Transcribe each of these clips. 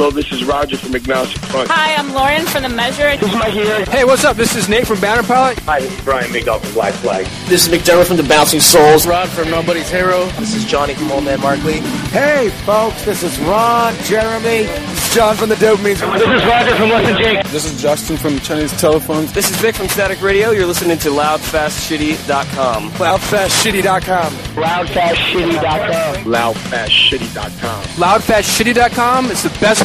Hello, this is Roger from Agnostic Front. Hi, I'm Lauren from The Measure. This is Mike here. Hey, what's up? This is Nate from Banner Pilot. Hi, this is Brian Migdal from Black Flag. This is McDermott from The Bouncing Souls. Rod from Nobody's Hero. This is Johnny from Old Man Markley. Hey, folks, this is Ron, Jeremy. This is John from The Dopamines. This is Roger from Less Than Jake. This is Justin from Chinese Telephones. This is Vic from Static Radio. You're listening to LoudFastShitty.com. LoudFastShitty.com. LoudFastShitty.com. LoudFastShitty.com. LoudFastShitty.com. It's the best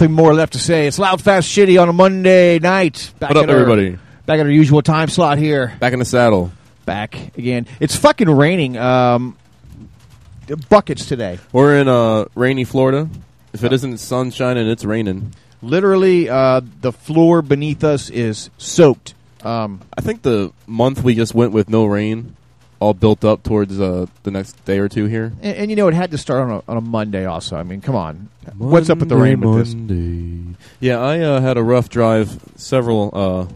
Nothing more left to say. It's loud, fast, shitty on a Monday night. Back What up, at our- everybody? Back at our usual time slot here. Back in the saddle. Back again. It's fucking raining. Um, buckets today. We're in uh, rainy Florida. If it isn't sunshine and it's raining. Literally, uh, the floor beneath us is soaked. Um, I think the month we just went with no rain all built up towards uh, the next day or two here. and, and you know, it had to start on a, on a Monday also. I mean, come on. What's up with the rain with this? Yeah, I uh, had a rough drive several uh,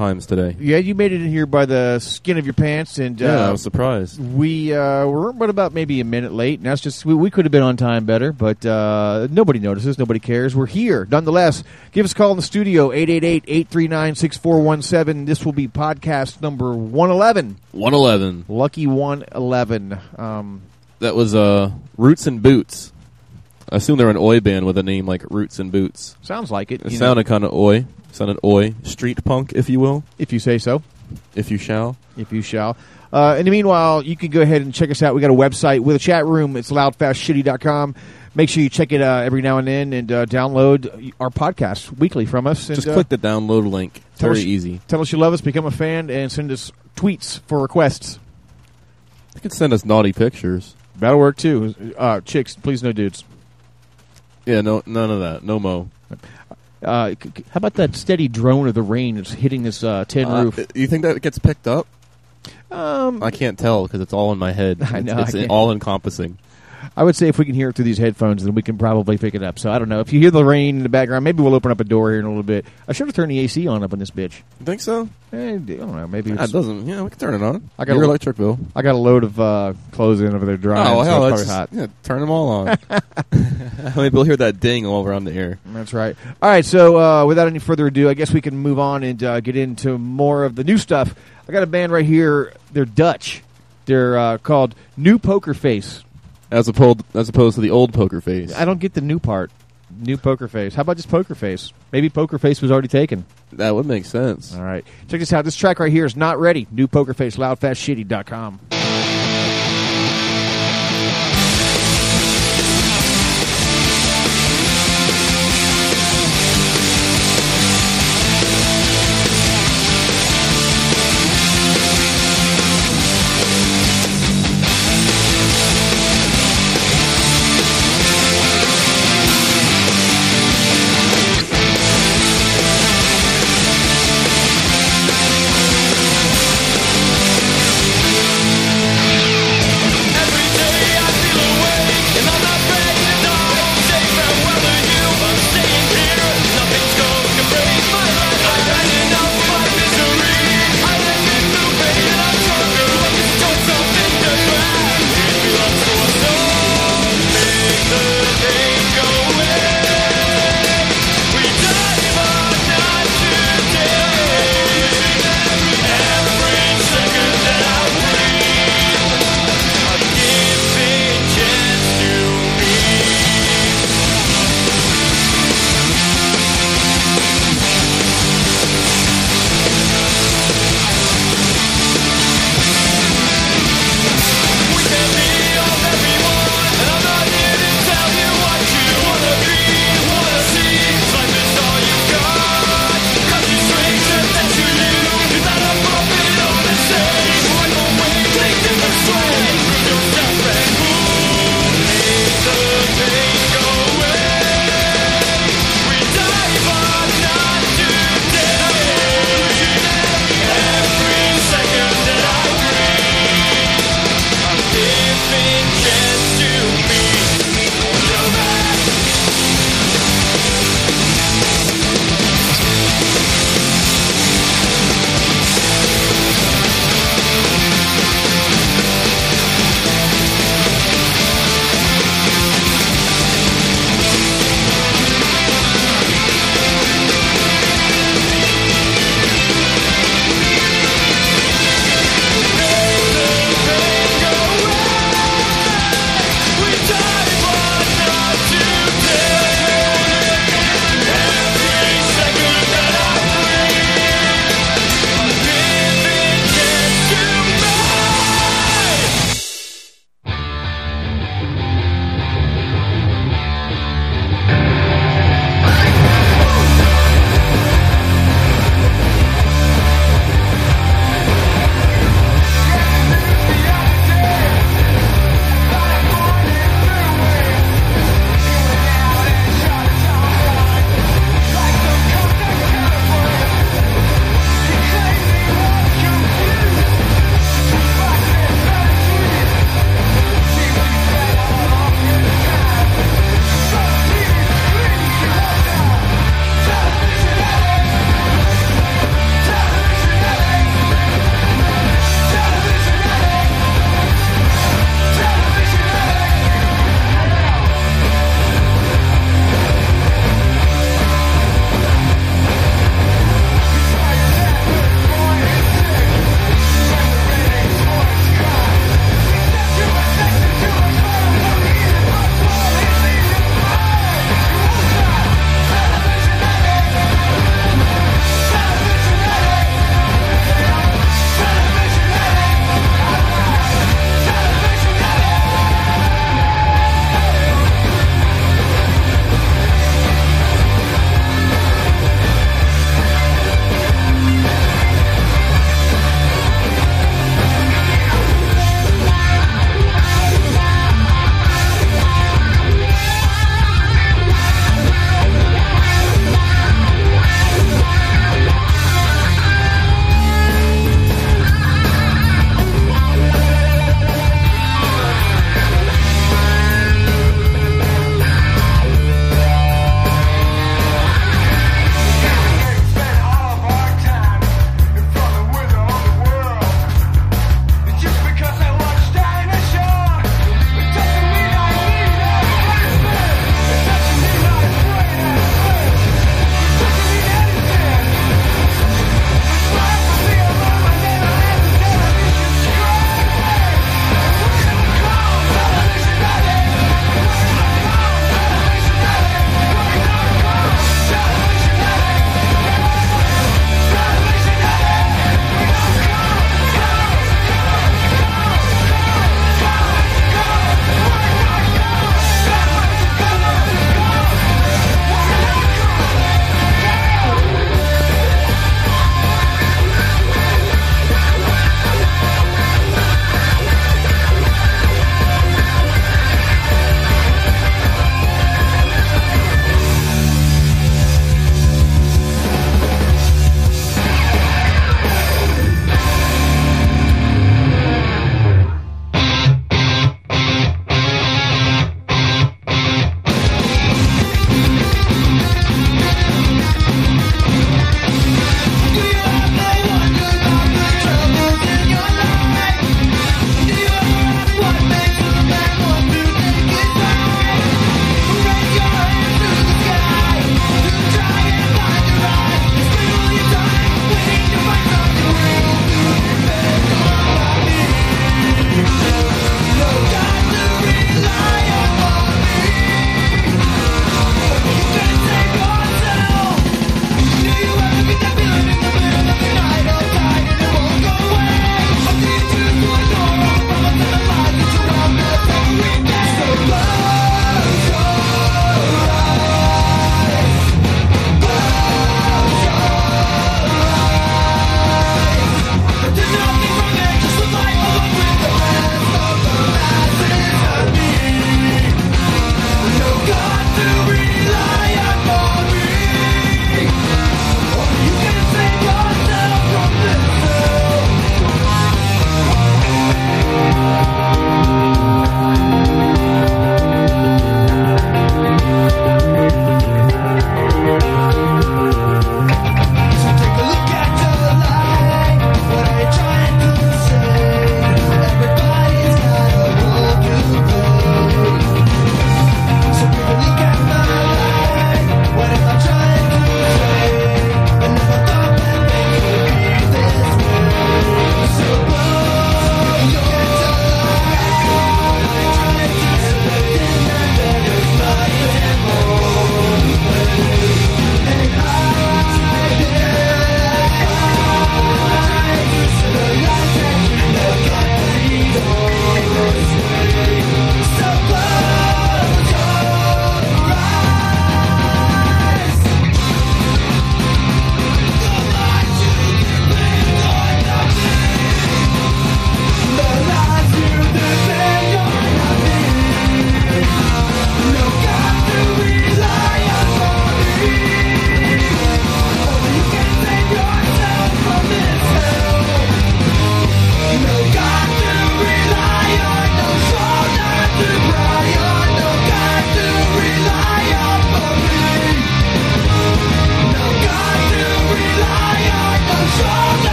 times today. Yeah, you made it in here by the skin of your pants, and Yeah, uh, I was surprised. We uh, were but about maybe a minute late, and that's just we, we could have been on time better, but uh, nobody notices, nobody cares. We're here nonetheless. Give us a call in the studio 888-839-6417. This will be podcast number one eleven. 111. Lucky one eleven. Um, That was uh, Roots and Boots. I assume they're an oi band with a name like Roots and Boots. sounds like it. It sounded kind of oi. Sounded oi. Street punk, if you will. if you say so. If you shall. if you shall. Uh, in the meanwhile, you can go ahead and check us out. We got a website with a chat room. It's loudfastshitty.com. Make sure you check it uh, every now and then and uh, download our podcast weekly from us. And, Just uh, click the download link. It's very us- easy. Tell us you love us, become a fan, and send us tweets for requests. You can send us naughty pictures. That'll work too. Uh, chicks, please no dudes. Yeah, no, none of that. No mo. Uh, c- c- how about that steady drone of the rain that's hitting this uh, tin Uh, roof? you think that gets picked up? Um, I can't tell because it's all in my head. I know, It's, I it's can't- all encompassing. I would say if we can hear it through these headphones, then we can probably pick it up. So I don't know. If you hear the rain in the background, maybe we'll open up a door here in a little bit. I should have turned the AC on up in this bitch. You think so? Eh, I don't know. Maybe it's, doesn't. Yeah, we can turn it on. I got Your a- electric bill. I got a load of uh, clothes in over there drying. Oh so hell, it's hot. yeah. Turn them all on. Maybe we'll hear that ding all around the air. That's right. All right. So uh, without any further ado, I guess we can move on and uh, get into more of the new stuff. I got a band right here. They're Dutch. They're uh, called New Poker Face. As opposed as opposed to the old poker face. I don't get the new part. New Poker Face. How about just Poker Face? Maybe Poker Face was already taken. That would make sense. All right. Check this out. This track right here is not ready. New Poker Face, loudfastshitty.com.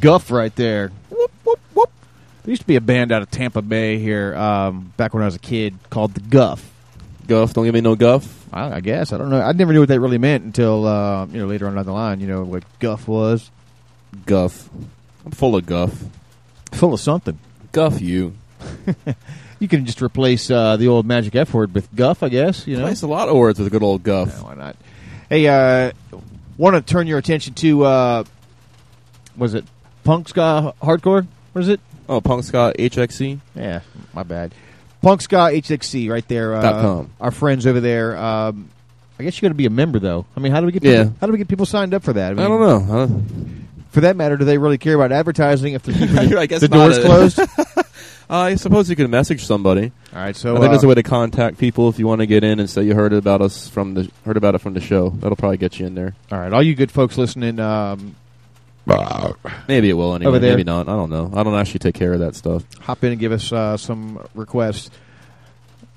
guff right there. Whoop, whoop, whoop. There used to be a band out of Tampa Bay here um, back when I was a kid called the Guff. Guff, don't give me no guff. I, I guess I don't know. I never knew what that really meant until uh, you know later on down the line. You know what guff was. Guff. I'm full of guff. Full of something. Guff you. You can just replace uh, the old magic F word with guff, I guess. You know, Place a lot of words with a good old guff. Yeah, why not? Hey, uh, want to turn your attention to uh, was it Punk Ska Hardcore? What is it? Oh, Punk Ska HXC. Yeah, my bad. Punk Ska HXC right there. Uh, Dot com. Our friends over there. Um, I guess you got to be a member though. I mean, how do we get people, Yeah. how do we get people signed up for that? I don't know. I don't- For that matter, do they really care about advertising if they're keeping I guess the not. doors closed? Uh, I suppose you can message somebody. All right, so I think there's uh, a way to contact people if you want to get in and say you heard about us from the heard about it from the show. That'll probably get you in there. all right, all you good folks listening, um, Maybe it will anyway. Over there. Maybe not. I don't know. I don't actually take care of that stuff. hop in and give us uh, some requests.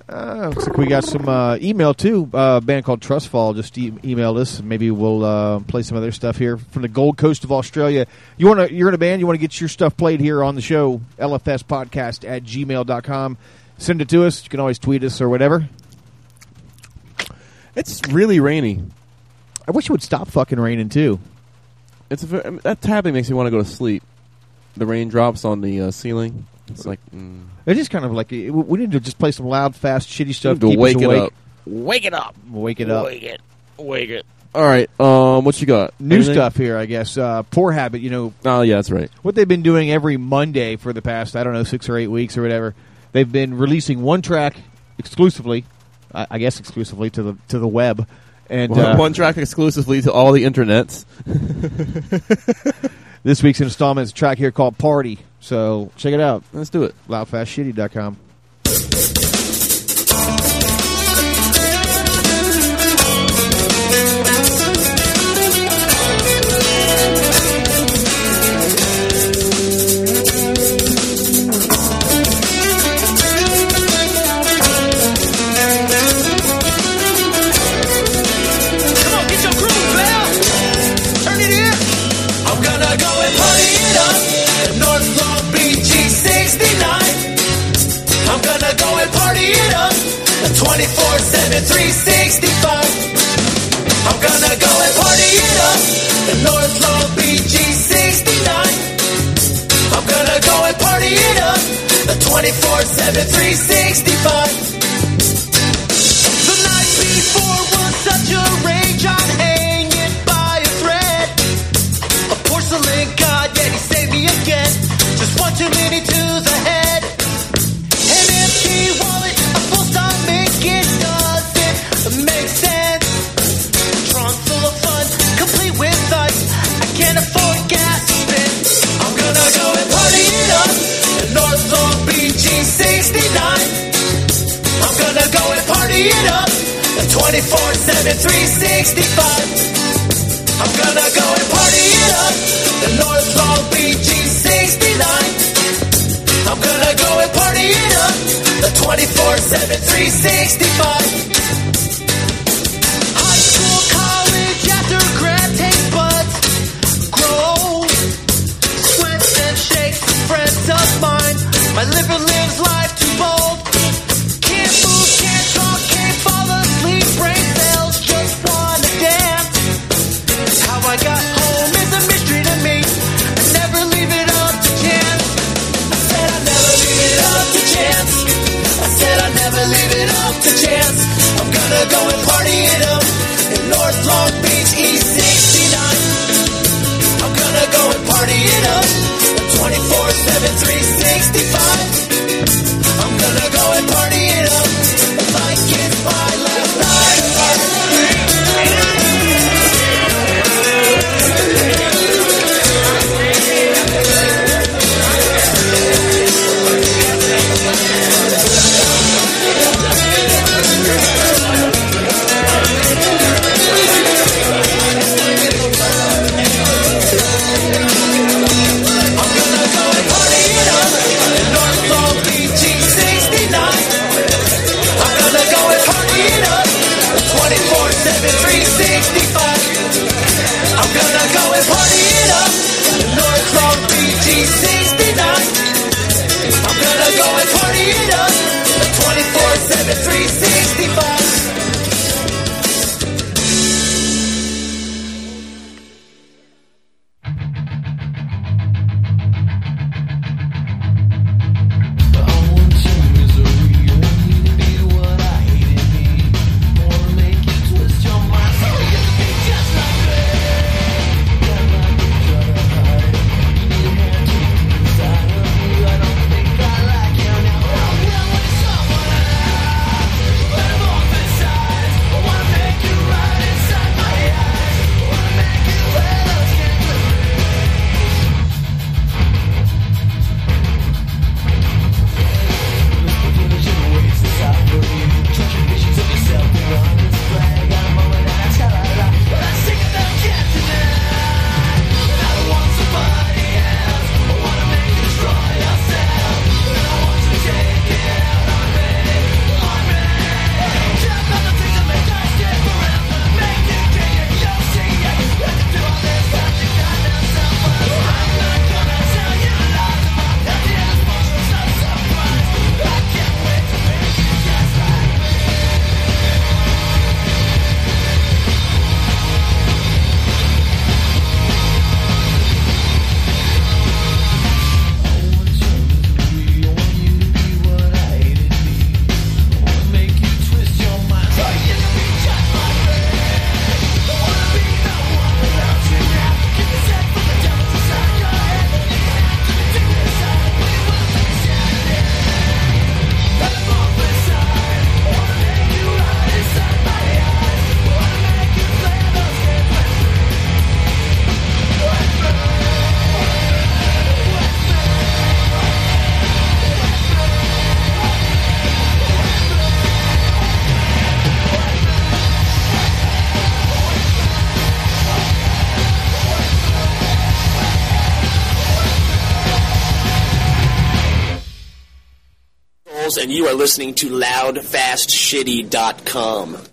Uh, looks like we got some uh, email too. Uh, a band called Trustfall just e- emailed us. Maybe we'll uh, play some other stuff here from the Gold Coast of Australia. You want to? You're in a band. You want to get your stuff played here on the show? LFS podcast at gmail.com. Send it to us. You can always tweet us or whatever. It's really rainy. I wish it would stop fucking raining too. It's a, ver- I mean, that tapping makes me want to go to sleep. The raindrops on the uh, ceiling. It's like mm, It is kind of like it- we need to just play some loud, fast, shitty stuff to keep wake us it up. Wake it up. Wake it up. Wake it. Wake it. All right. Um, what you got? New Anything? stuff here, I guess. Uh, Poor Habit. You know, Oh yeah, that's right. what they've been doing every Monday for the past, I don't know, six or eight weeks or whatever. They've been releasing one track exclusively, I, I guess exclusively to the to the web, and One, uh, one track exclusively to all the internets. this week's installment is a track here called "Party." So check it out, Let's do it. loudfastshitty.com. 365. I'm gonna go and party it up North Long Beach E69. I'm gonna go and party it up at 24/7 365. The night before party it up at 24-7, 365. I'm gonna go and party it up in North Long Beach, E69. I'm gonna go and party it up at 24-7, 365. High school, it up to chance. I'm gonna go and party it up in North Long Beach, E69. I'm gonna go and party it up 24-7, 365. I'm gonna go and party it up are listening to LoudFastShitty.com.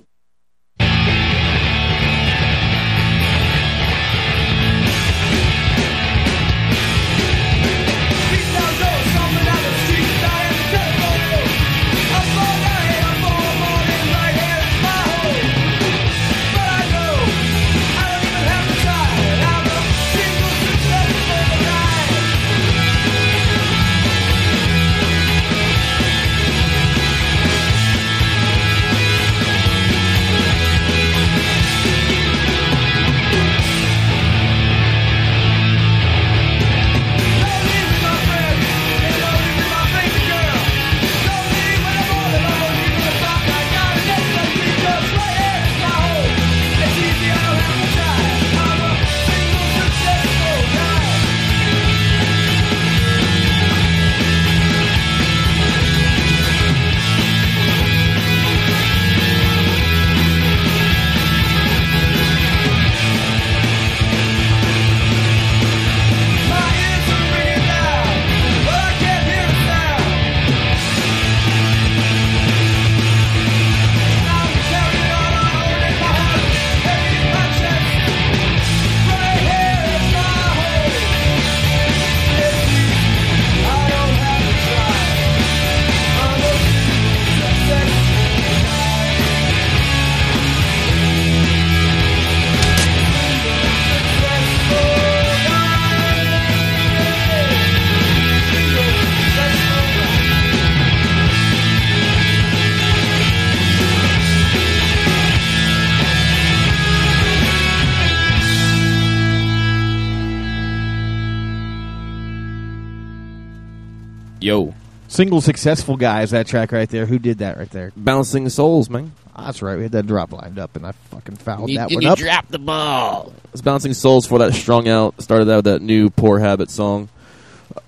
Single successful guy is that track right there. Who did that right there? Bouncing Souls, man. That's right. We had that drop lined up, and I fucking fouled You, that you one up. drop the ball. It's Bouncing Souls for that strung out. Started out with that new Poor Habit song.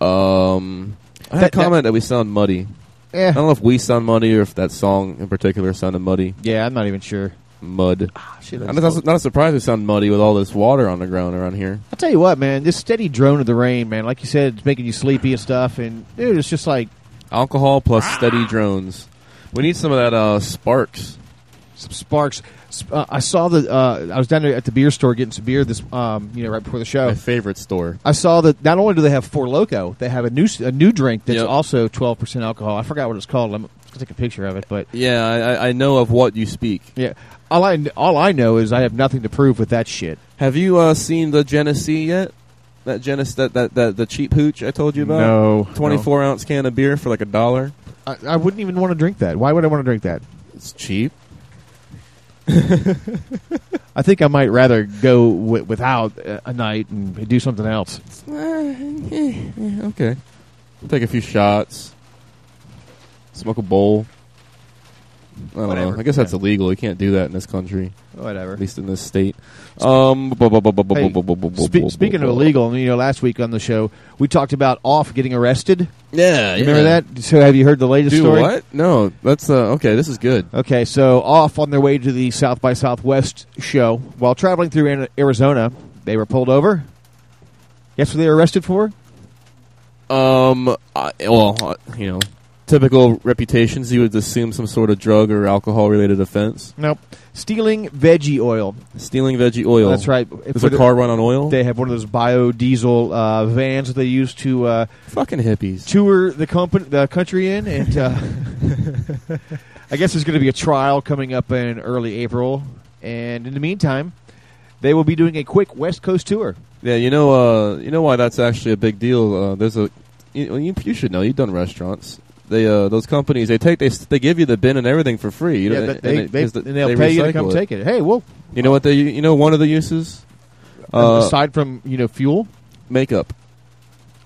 Um, I had That- a comment that, we sound muddy. Yeah. I don't know if we sound muddy or if that song in particular sounded muddy. Yeah, I'm not even sure. Mud. Ah, shit, I'm that's not, not surprise we sound muddy with all this water on the ground around here. I'll tell you what, man. This steady drone of the rain, man. Like you said, it's making you sleepy and stuff. And dude, it's just like Alcohol plus steady drones. We need some of that uh, sparks. some sparks. Uh, I saw the. Uh, I was down there at the beer store getting some beer. This, um, you know, right before the show. My favorite store. I saw that not only do they have Four Loco, they have a new s- a new drink that's Yep. also 12 percent alcohol. I forgot what it's called. I'm gonna take a picture of it, but Yeah, I, I- I know of what you speak. yeah, all I all I know is I have nothing to prove with that shit. Have you uh, seen the Genesee yet? That Genes that, that that the cheap hooch I told you about. No, twenty four ounce can of beer for like a dollar. I, I wouldn't even want to drink that. Why would I want to drink that? It's cheap. I think I might rather go wi- without a a night and do something else. Eh, eh, eh, okay. Take a few shots. Smoke a bowl. I don't Whatever. know. I guess that's illegal. You can't do that in this country. Whatever. At least in this state. Um. Hey, spe- speaking of illegal, you know, last week on the show we talked about OFF getting arrested. Yeah, You remember that? So have you heard the latest Do story? what? No, that's uh, okay. This is good. Okay, so OFF on their way to the South by Southwest show, while traveling through Arizona, they were pulled over. Guess what they were arrested for? Um. I, well, uh, you know, typical reputations. You would assume some sort of drug or alcohol related offense. Nope. Stealing veggie oil. Stealing veggie oil. That's right. Does For a the- car run on oil? They have one of those biodiesel uh, vans that they use to uh, Fucking hippies. tour the company, the country in, and uh, I guess there's going to be a trial coming up in early April. And in the meantime, they will be doing a quick West Coast tour. Yeah, you know, uh, you know why that's actually a big deal. Uh, there's a, you, you, you should know. You've done restaurants. They, uh, those companies, they take, they, they give you the bin and everything for free. You yeah, know, but they, they, the- and they'll they pay you to come it. take it. Hey, well, You know what they, you know, one of the uses, uh, aside from you know fuel, makeup.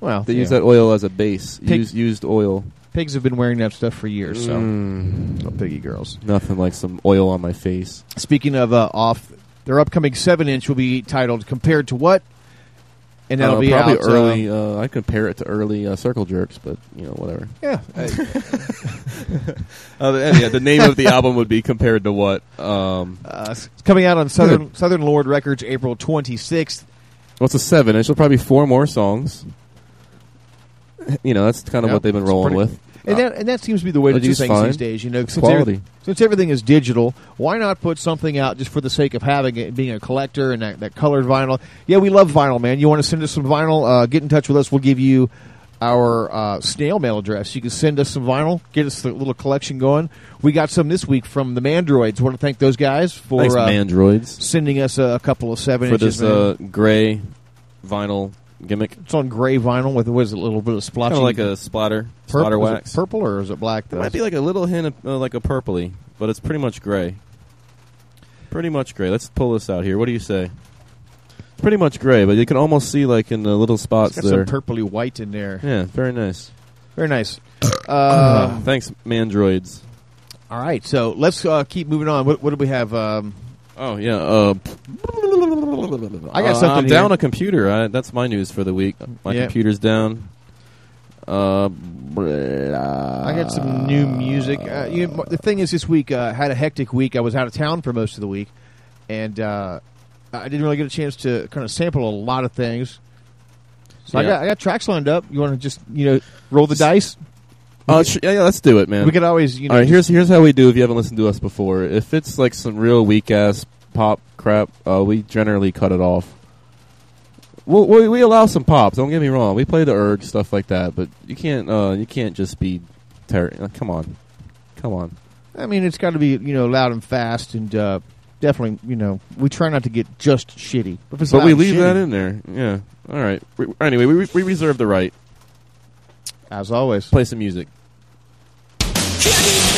well, They yeah. use that oil as a base. Pig- Used, used oil. pigs have been wearing that stuff for years. So, Mm. oh, piggy girls. Nothing like some oil on my face. Speaking of uh, OFF, their upcoming seven inch will be titled "Compared to What," and that'll Uh, be probably out, uh, early. Uh, I compare it to early uh, Circle Jerks, but you know whatever. yeah, uh, Uh, the, yeah, the name of the album would be compared to what? Um, uh, it's coming out on Southern Southern Lord Records April twenty sixth. what's a seven inch? There'll probably be four more songs. You know, that's kind of Yep, what they've been rolling pretty- with. And that and that seems to be the way to do things fine. these days. You know, since every- since everything is digital, why not put something out just for the sake of having it, being a collector and that, that colored vinyl? Yeah, we love vinyl, man. You want to send us some vinyl? Uh, get in touch with us. We'll give you our uh, snail mail address. You can send us some vinyl, get us a little collection going. We got some this week from the Mandroids. Want to thank those guys for Thanks, uh, Mandroids. sending us a, a couple of seven for inches. this uh, gray vinyl gimmick. it's on gray vinyl with what is it, a little bit of splotchy, Kind of like a splatter, splatter purple, is it wax. purple or is it black? It might be like a little hint of uh, like a purpley, but it's pretty much gray. Pretty much gray. Let's pull this out here. What do you say? It's pretty much gray, but you can almost see like in the little spots It's got there. some purpley white in there. yeah, very nice. Very nice. Uh, Thanks, Mandroids. all right, so let's uh, keep moving on. What, what do we have? Um, Oh yeah. Uh, I got uh, something I'm here. down a computer. I, that's my news for the week. My Yeah. computer's down. Uh, I got some new music. Uh, you know, the thing is, this week uh, had a hectic week. I was out of town for most of the week, and uh, I didn't really get a chance to kind of sample a lot of things. So I got I got tracks lined up. You want to just you know roll the dice? Uh, sh- yeah, yeah, let's do it, man. We could always you know. All right, here's here's how we do. If you haven't listened to us before, if it's like some real weak ass pop crap, uh, we generally cut it off. We'll, we we allow some pops. Don't get me wrong. We play the urge stuff like that, but you can't uh, you can't just be uh, Come on, come on. I mean, it's got to be you know loud and fast, and uh, definitely you know we try not to get just shitty. But, But we leave shitty, that in there. Yeah. All right. We, anyway, we we reserve the right. as always. Play some music. On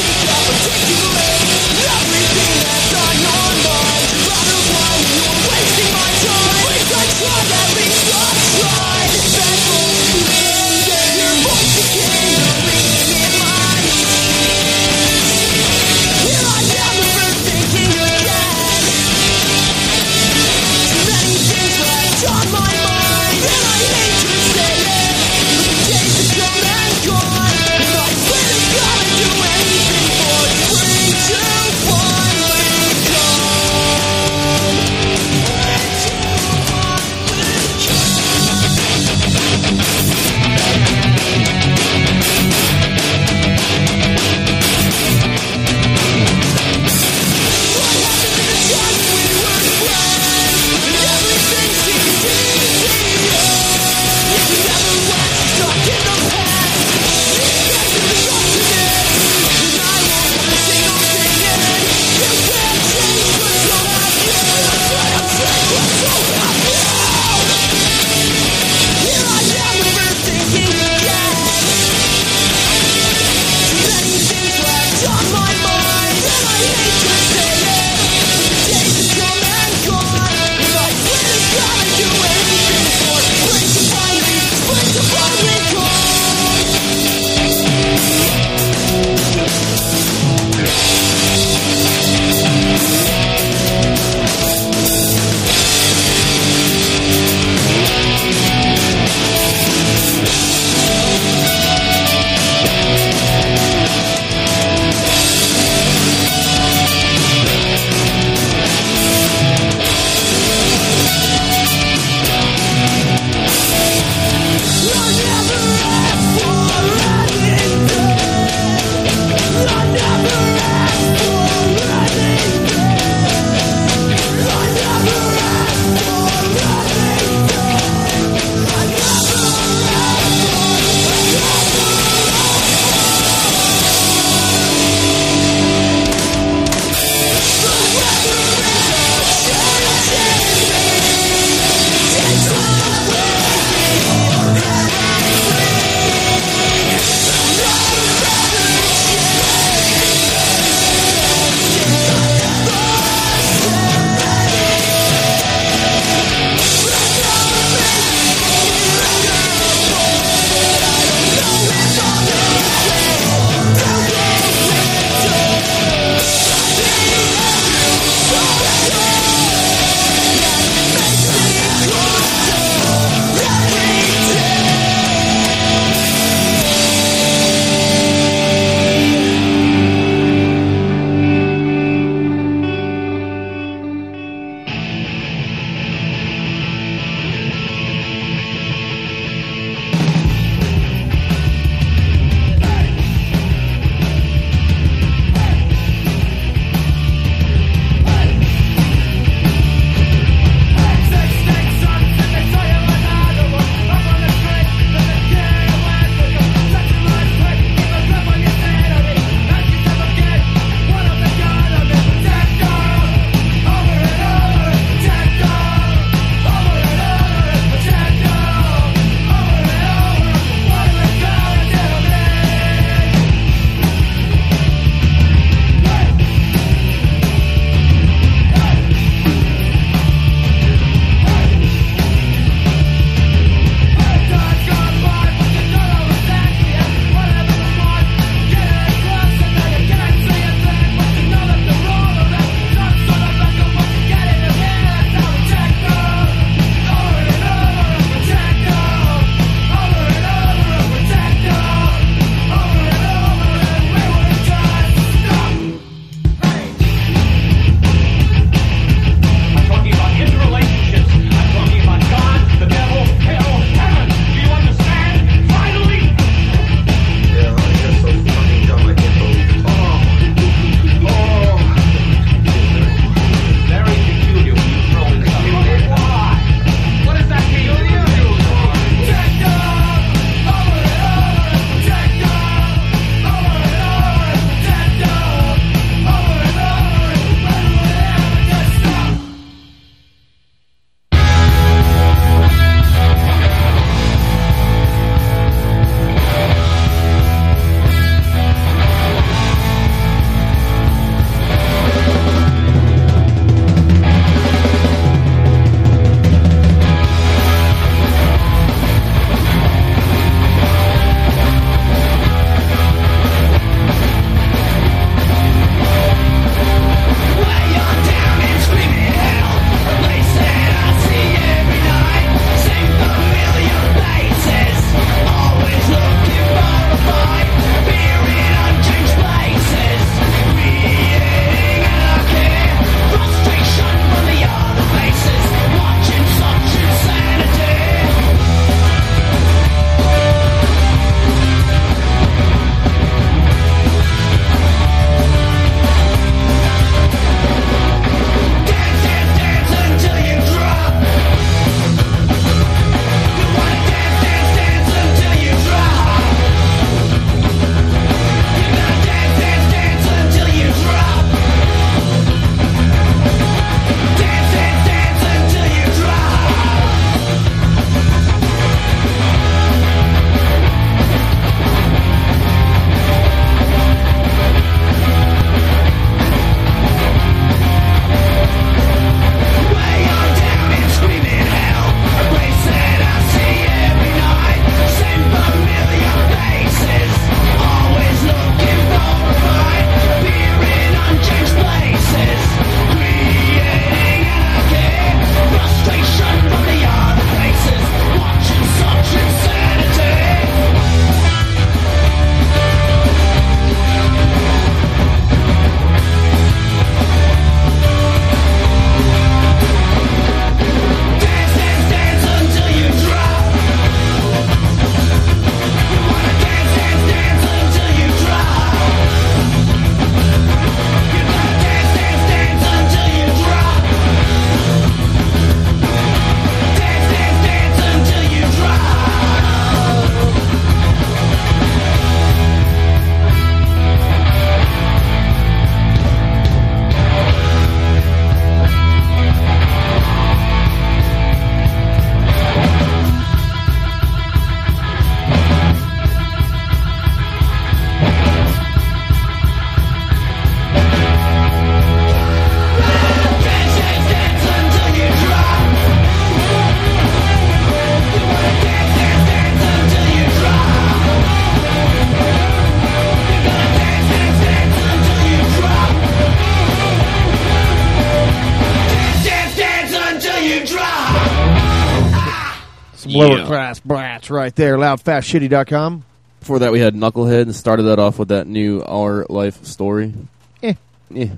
right there. Loudfastshitty.com. Before that, we had Knucklehead and started that off with that new Our Life story. Eh. Yeah.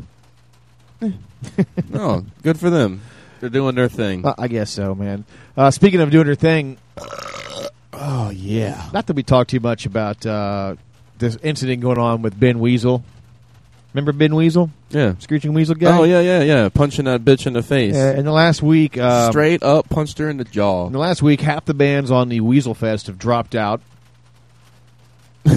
no, good for them. They're doing their thing. Uh, I guess so, man. Uh, speaking of doing their thing, oh yeah. not that we talk too much about uh, this incident going on with Ben Weasel. Remember Ben Weasel? Yeah. Screeching Weasel guy? Oh yeah, yeah, yeah. Punching that bitch in the face. Uh, in the last week, um, Straight up punched her in the jaw. in the last week, half the bands on the Weasel Fest have dropped out.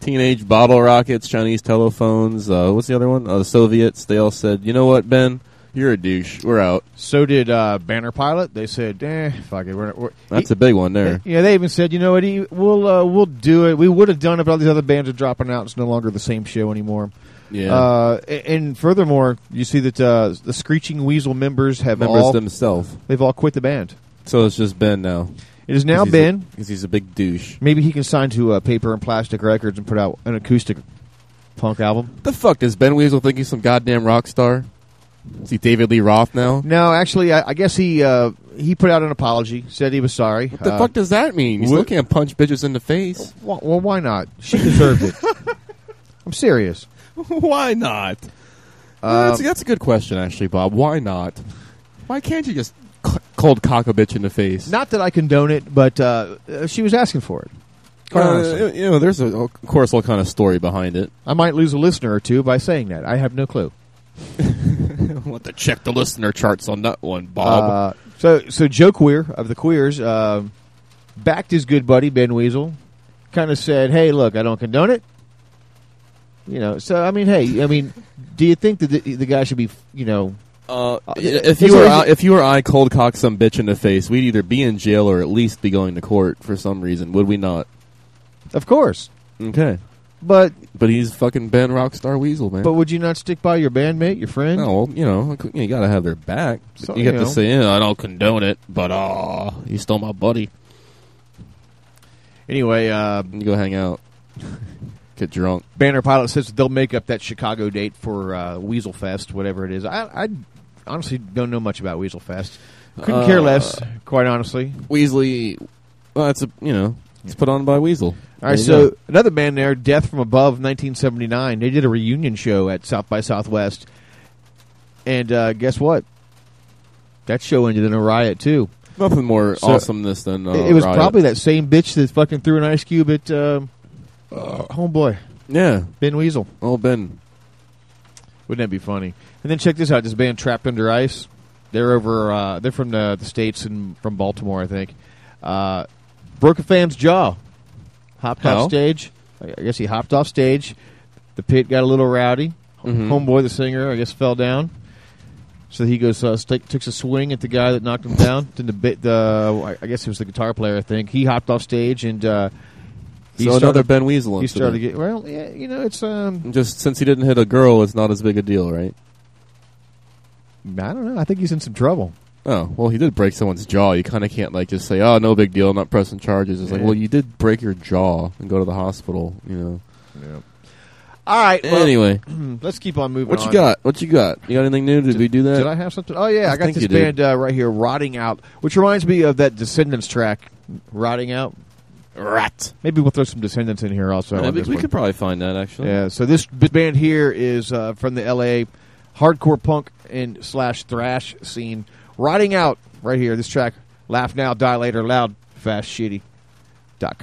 Teenage Bottle Rockets, Chinese telephones. Uh, what's the other one? Uh, the Soviets. They all said, "You know what, Ben? You're a douche. We're out." So did uh, Banner Pilot. They said, "Eh, fuck it." We're, we're, That's a big one there. Yeah, they even said, you know what, he, we'll uh, we'll do it. We would have done it, but all these other bands are dropping out. It's no longer the same show anymore. Yeah. Uh, and furthermore, you see that uh, the Screeching Weasel members have Members all themselves. they've all quit the band. So it's just Ben now. It is now Ben. Because he's a big douche. Maybe he can sign to uh, Paper and Plastic Records and put out an acoustic punk album. The fuck does Ben Weasel think he's some goddamn rock star? Is he David Lee Roth now? No, actually, I, I guess he uh, he put out an apology, said he was sorry. What the Uh, fuck does that mean? You still can't punch bitches in the face. Well, well, why not? She deserved it. I'm serious. Why not? Um, that's, that's a good question, actually, Bob. Why not? Why can't you just cold cock a bitch in the face? Not that I condone it, but uh, she was asking for it. Uh, you know, there's a, of course all kind of story behind it. I might lose a listener or two by saying that. I have no clue. I want to check the listener charts on that one, Bob. Uh, so, so Joe Queer of the Queers uh, backed his good buddy Ben Weasel. Kind of said, "Hey, look, I don't condone it." You know, so I mean, hey, I mean, do you think that the, the guy should be, you know, Uh, Uh, if you were I, if you or I cold cock some bitch in the face, we'd either be in jail or at least be going to court for some reason, would we not? of course, Okay, but but he's fucking Ben Rockstar Weasel, man. but would you not stick by your bandmate, your friend? no, well, you know, you got to have their back. So, you you have know. to say, yeah, I don't condone it, but uh, you stole my buddy. Anyway, uh, You go hang out, get drunk. Banner Pilot says they'll make up that Chicago date for uh, Weasel Fest, whatever it is. I, I honestly don't know much about Weasel Fest. Couldn't care Uh, less, quite honestly. Weasley, well, it's a you know, it's put on by Weasel. All right, so go. another band there, Death from Above, 1979. They did a reunion show at South by Southwest, and uh, guess what? That show ended in a riot too. nothing more So- awesomeness than uh, it was Riot. probably that same bitch that fucking threw an ice cube at uh, uh, homeboy yeah, Ben Weasel. oh Ben. Wouldn't that be funny? And then check this out: this band Trapped Under Ice. They're over. Uh, they're from the, the states and from Baltimore, I think. Uh, broke a fan's jaw. Hopped How? off stage. I I guess he hopped off stage. The pit got a little rowdy. Mhm. Homeboy, the singer, I guess fell down. So he goes, uh, st- takes a swing at the guy that knocked him down. Then the bit, the I guess it was the guitar player. I think he hopped off stage and uh, he so started, another Ben Weasel He started to get well. Yeah, you know, it's um. Just since he didn't hit a girl, it's not as big a deal, right? I don't know. I think he's in some trouble. Oh, well, he did break someone's jaw. You kind of can't like just say, "Oh, no big deal, not pressing charges." It's like, well, you did break your jaw and go to the hospital. You know. Yeah. All right. well, anyway, let's keep on moving. what you on. got? What you got? You got anything new? Did, we do that? Did I have something? Oh yeah, I, I got this band uh, right here, "Rotting Out," which reminds me of that Descendents track, "Rotting Out." Rat. Maybe we'll throw some Descendents in here also. Yeah, we we could probably find that actually. Yeah. So this band here is uh, from the L.A. hardcore punk and slash thrash scene. "Rotting Out" right here. This track, "Laugh Now, Die Later," loud, fast, shitty. Dot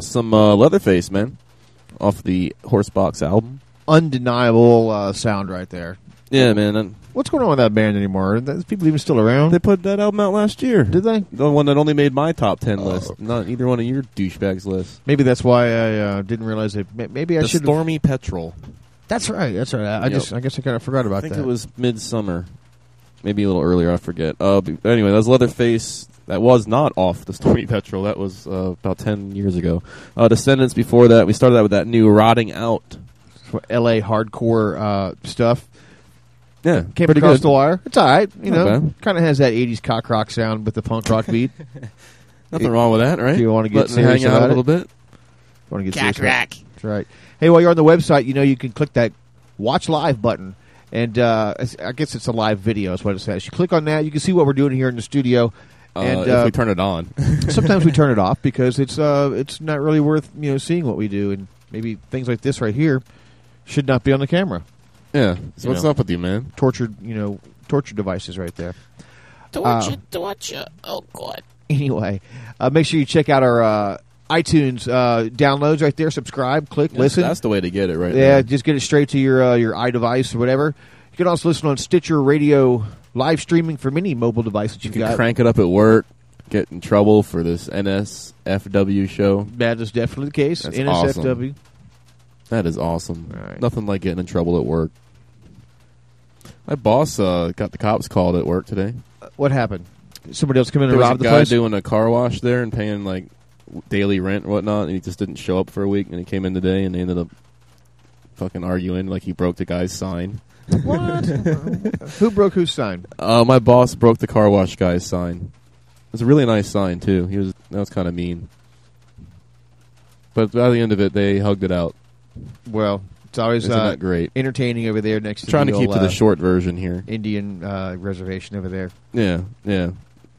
Some uh, Leatherface, man. Off the Horsebox album. Undeniable uh, sound right there. Yeah, man. And What's going on with that band anymore? Are those people even still around? they put that album out last year. Did they? The one that only made my top ten list. Not either one of your douchebags list. Maybe that's why I uh, didn't realize it. May- Maybe I The should. Stormy Petrel. That's right. That's right. I, I Yep. just. I guess I kind of forgot about I think that. it was midsummer. Maybe a little earlier, I forget. Uh, but anyway, that was Leatherface. That was not off the Stormy Petrel. That was uh, about 10 years ago. Uh, Descendents before that. We started out with that new Rotting Out. L.A. hardcore uh, stuff. Yeah, Came pretty across good. the wire. It's all right. You Not know, kind of has that '80s cock rock sound with the punk rock beat. Nothing wrong with that, right? If you wanna get Letting serious hang out a little bit. Want to get Cock serious about That's right. Hey, while you're on the website, you know you can click that watch live button, and uh, I guess it's a live video. Is what it says. You click on that, you can see what we're doing here in the studio. Uh, and if uh, we turn it on. sometimes we turn it off because it's uh, it's not really worth you know seeing what we do, and maybe things like this right here should not be on the camera. yeah. So You what's know. up with you, man? Tortured, you know, torture devices right there. Torture, torture. Oh, God. Anyway, uh, make sure you check out our uh, iTunes uh, downloads right there. Subscribe, click, That's- listen. That's the way to get it, right? yeah, there. just get it straight to your uh, your iDevice or whatever. You can also listen on Stitcher Radio live streaming from any mobile device that You can got. crank it up at work, get in trouble for this NSFW show. That is definitely the case. That's NSFW. That is awesome. Right. Nothing like getting in trouble at work. My boss uh, got the cops called at work today. What happened? Somebody else come in There and rob the guy place? doing a car wash there and paying like daily rent and whatnot, and he just didn't show up for a week. And he came in today, and they ended up fucking arguing like he broke the guy's sign. What? Who broke whose sign? Uh, my boss broke the car wash guy's sign. It was a really nice sign too. He was that was kind of mean, but by the end of it, they hugged it out. Well, it's always Isn't uh, that great? entertaining over there next to Trying the to keep old, to the uh, short version here. Indian uh, reservation over there, Yeah, yeah.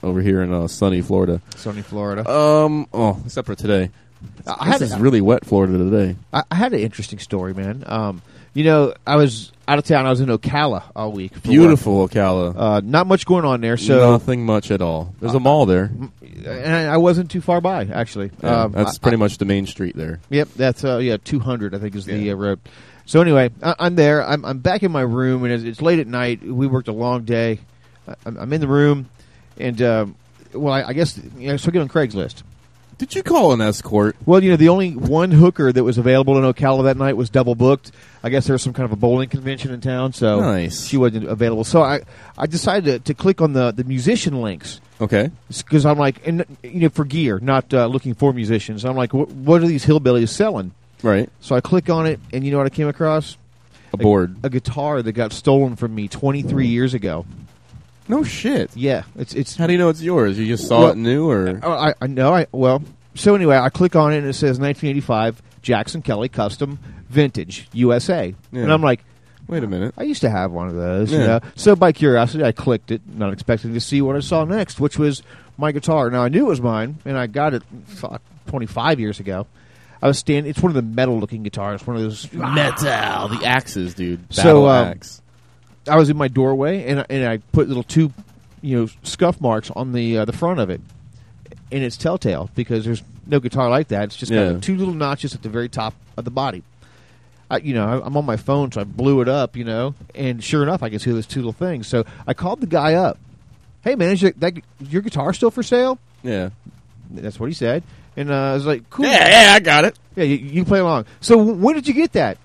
Over here in uh, sunny Florida. sunny Florida. Um. Oh, except for today. I had this a- is really wet Florida today. I, I had an interesting story, man. Um, you know, I was out of town. I was in Ocala all week. for work. Beautiful Ocala. Uh, not much going on there, so Nothing much at all. There's a mall there. and I, I wasn't too far by actually. Yeah, um, that's I- pretty much the main street there. Yep, that's uh, yeah, two hundred. I think is the Yeah. uh, road. So anyway, I, I'm there. I'm, I'm back in my room, and it's, it's late at night. We worked a long day. I, I'm, I'm in the room, and um, well, I, I guess you know, so I get on Craigslist. Did you call an escort? Well, you know, the only one hooker that was available in Ocala that night was double booked. I guess there was some kind of a bowling convention in town, so Nice. she wasn't available. So I, I decided to, to click on the, the musician links Okay. because I'm like, and you know, for gear, not uh, looking for musicians. I'm like, what, what are these hillbillies selling? Right. So I click on it, and you know what I came across? A board. A guitar that got stolen from me 23 years ago. No shit. Yeah, it's it's. How do you know it's yours? You just saw Well, it new, or Oh, I, I know. I well. So anyway, I click on it, and it says 1985 Jackson Kelly Custom Vintage USA, Yeah. and I'm like, wait a minute. I used to have one of those. You Yeah. know? So by curiosity, I clicked it, not expecting to see what I saw next, which was my guitar. Now I knew it was mine, and I got it fuck, 25 years ago. I was standing. It's one of the metal-looking guitars. One of those Metal. The axes, dude. So, Battle um, axe. I was in my doorway, and I- and I put little two, you know, scuff marks on the uh, the front of it, and it's telltale because there's no guitar like that. It's just Yeah. got two little notches at the very top of the body. I, you know, I'm on my phone, so I blew it up, you know, and sure enough, I can see those two little things. So I called the guy up. Hey man, is your, that your guitar still for sale? Yeah. That's what he said, and uh, I was like, cool. Yeah, yeah, I got it. Yeah, you, you play along. So when did you get that?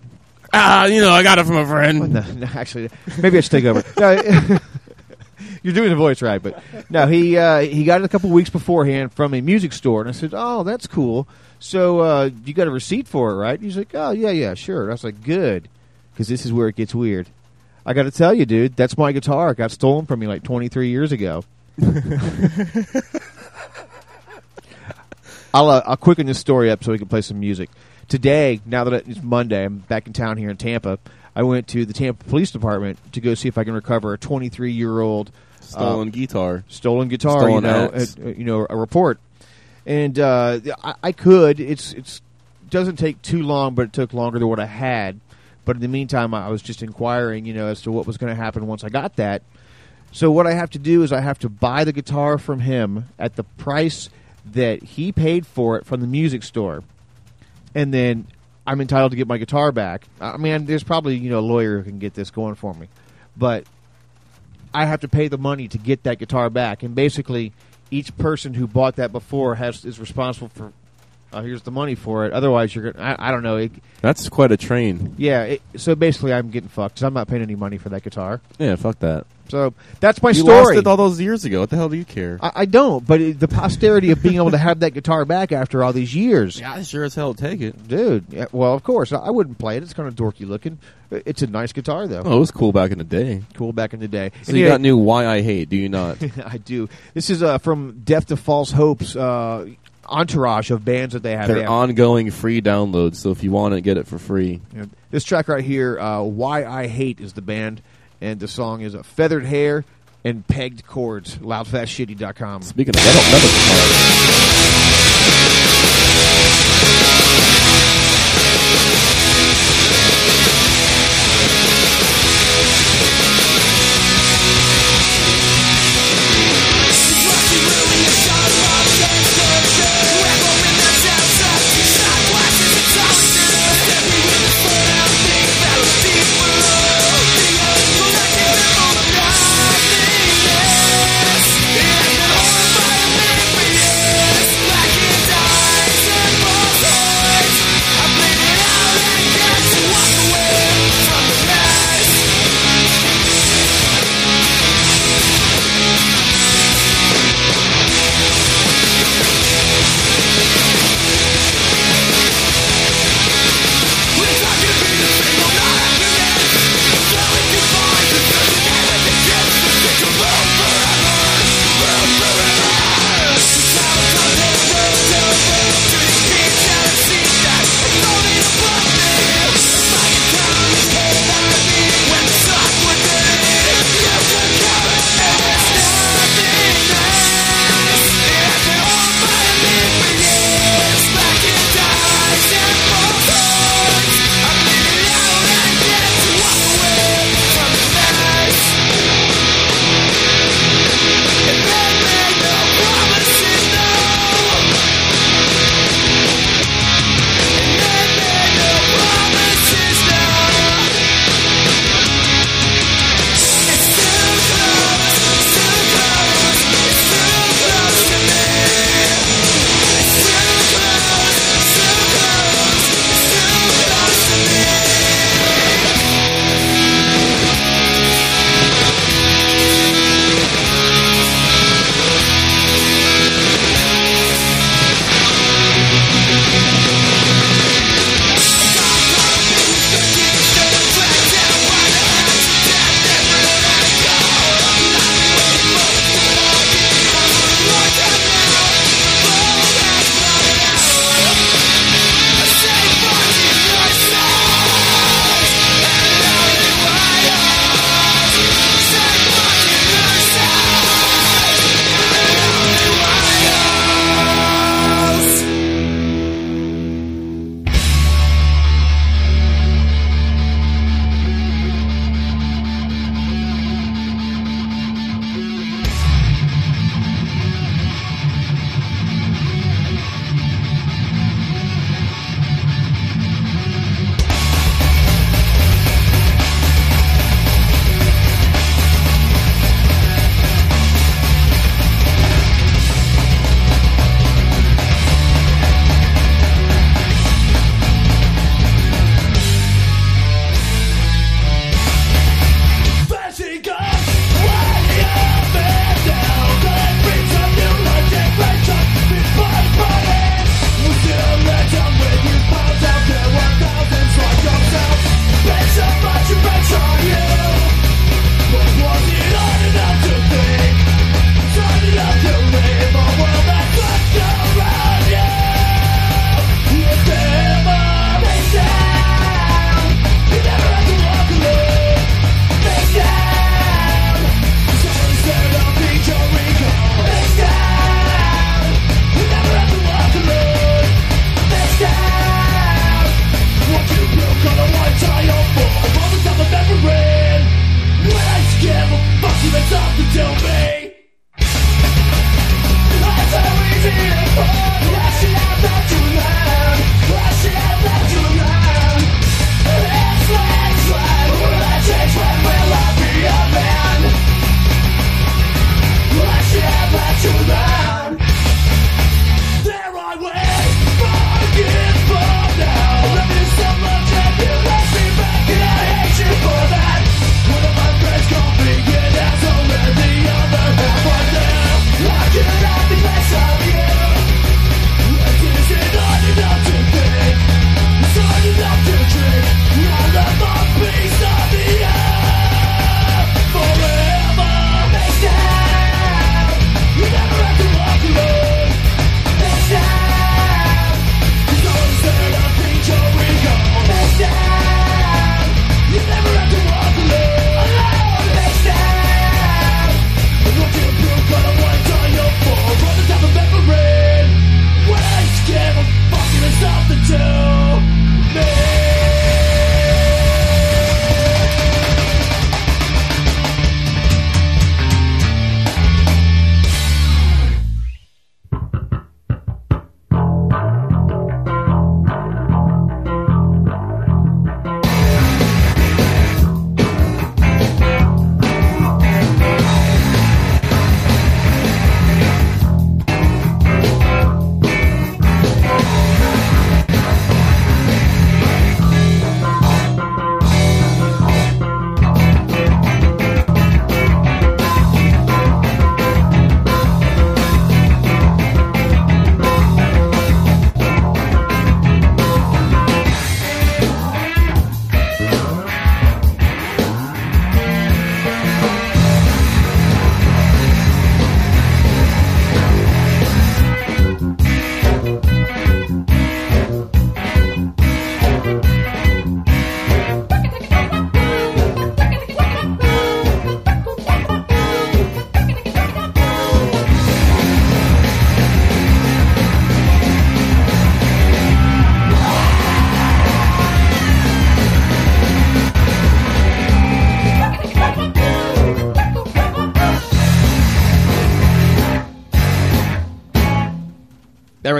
Ah, you know, I got it from a friend. No, no, actually, maybe I should take over. No, you're doing the voice right, but no, he uh, he got it a couple weeks beforehand from a music store, and I said, "Oh, that's cool. So uh, you got a receipt for it, right?" He's like, "Oh, yeah, yeah, sure." And I was like, "Good," because this is where it gets weird. I got to tell you, dude, that's my guitar. It got stolen from me like 23 years ago. I'll uh, I'll quicken this story up so we can play some music. Today, now that it's Monday, I'm back in town here in Tampa. I went to the Tampa Police Department to go see if I can recover a 23 year old Stolen guitar. stolen guitar. Stolen you know, axe. uh, you know, a report, and uh, I, I could. It's it's doesn't take too long, but it took longer than what I had. But in the meantime, I was just inquiring, you know, as to what was going to happen once I got that. So what I have to do is I have to buy the guitar from him at the price that he paid for it from the music store, and then I'm entitled to get my guitar back. I mean, there's probably you know a lawyer who can get this going for me, but I have to pay the money to get that guitar back, and basically each person who bought that before has is responsible for. Uh, here's the money for it. Otherwise, you're gonna. I, I don't know. It, That's quite a train. yeah. It, so basically, I'm getting fucked 'cause I'm not paying any money for that guitar. Yeah, fuck that. So that's my you story. lost it all those years ago. What the hell do you care? I, I don't, but it, the posterity of being able to have that guitar back after all these years, yeah, I sure as hell take it. dude. Yeah, well, of course, I, I wouldn't play it. It's kind of dorky looking. It's a nice guitar, though. Oh, it was cool back in the day. Cool back in the day. So And you yeah, got new Why I Hate, do you not? I do. This is uh, from Death to False Hopes uh, entourage of bands that they have. They They're have- ongoing free downloads, so if you want it, get it for free. Yeah. This track right here, uh, "Why I Hate," is the band, and the song is uh, "Feathered Hair" and "Pegged Chords." Loudfastshitty.com. Speaking of metal, metal guitars.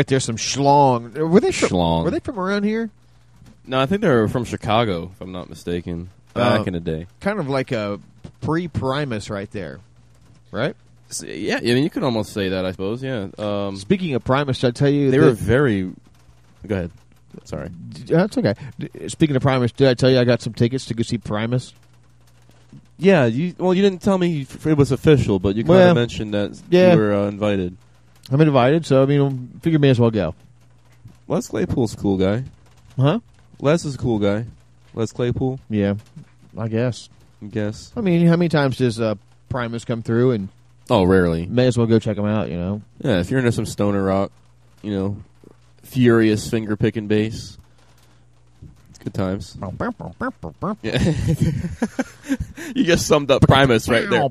Right there, some schlong. Were they from, Schlong. Were they from around here? No, I think they're from Chicago, if I'm not mistaken. Back Uh, in the day. Kind of like a pre-Primus right there, right? Yeah, I mean, you could almost say that, I suppose. Yeah. Um, Speaking of Primus, did I tell you they were very. Go ahead. Sorry. That's okay. Speaking of Primus, did I tell you I got some tickets to go see Primus? Yeah, you. Well, you didn't tell me it was official, but you kind Well, of mentioned that yeah. you were uh, invited. I'm invited, so I mean, figure may as well go. Les Claypool's a cool guy. Huh? Les is a cool guy. Les Claypool, Yeah, I guess. I guess. I mean, how many times does uh, Primus come through and Oh, rarely. may as well go check them out, you know? Yeah, if you're into some stoner rock, you know, furious finger picking bass, good times. Yeah. you just summed up Primus right there.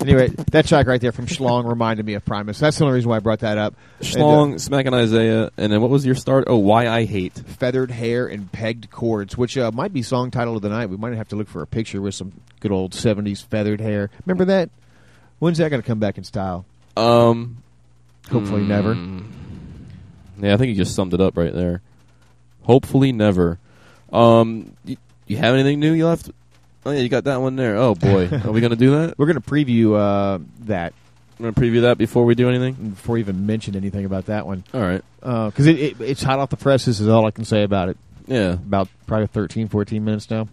Anyway, that track right there from Schlong reminded me of Primus. That's the only reason why I brought that up. Schlong, smacking Isaiah, and then what was your start? Oh, why I hate. Feathered hair and pegged chords, which uh, might be song title of the night. We might have to look for a picture with some good old '70s feathered hair. Remember that? When's that going to come back in style? Um, Hopefully, never. yeah, I think you just summed it up right there. Hopefully, never. Um, you, you have anything new you left? Oh yeah, you got that one there. Oh boy, are we gonna do that? We're going to preview uh, that We're gonna preview that before we do anything. before we even mention anything about that one All right. because it, it, it's hot off the presses. Is all I can say about it. Yeah. About probably 13, 14 minutes now.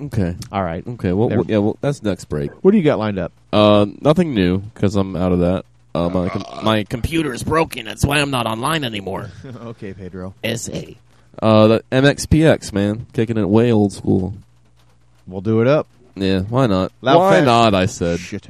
Okay. All right. Okay. Well, well, yeah. Well, that's next break. What do you got lined up? Uh, nothing new because I'm out of that. Uh, my com- my Computer is broken. That's why I'm not online anymore. okay, Pedro. SA. Uh the MXPX man kicking it way old school. We'll do it up. Yeah. Why not? Loud why fast. not? I said. Shit,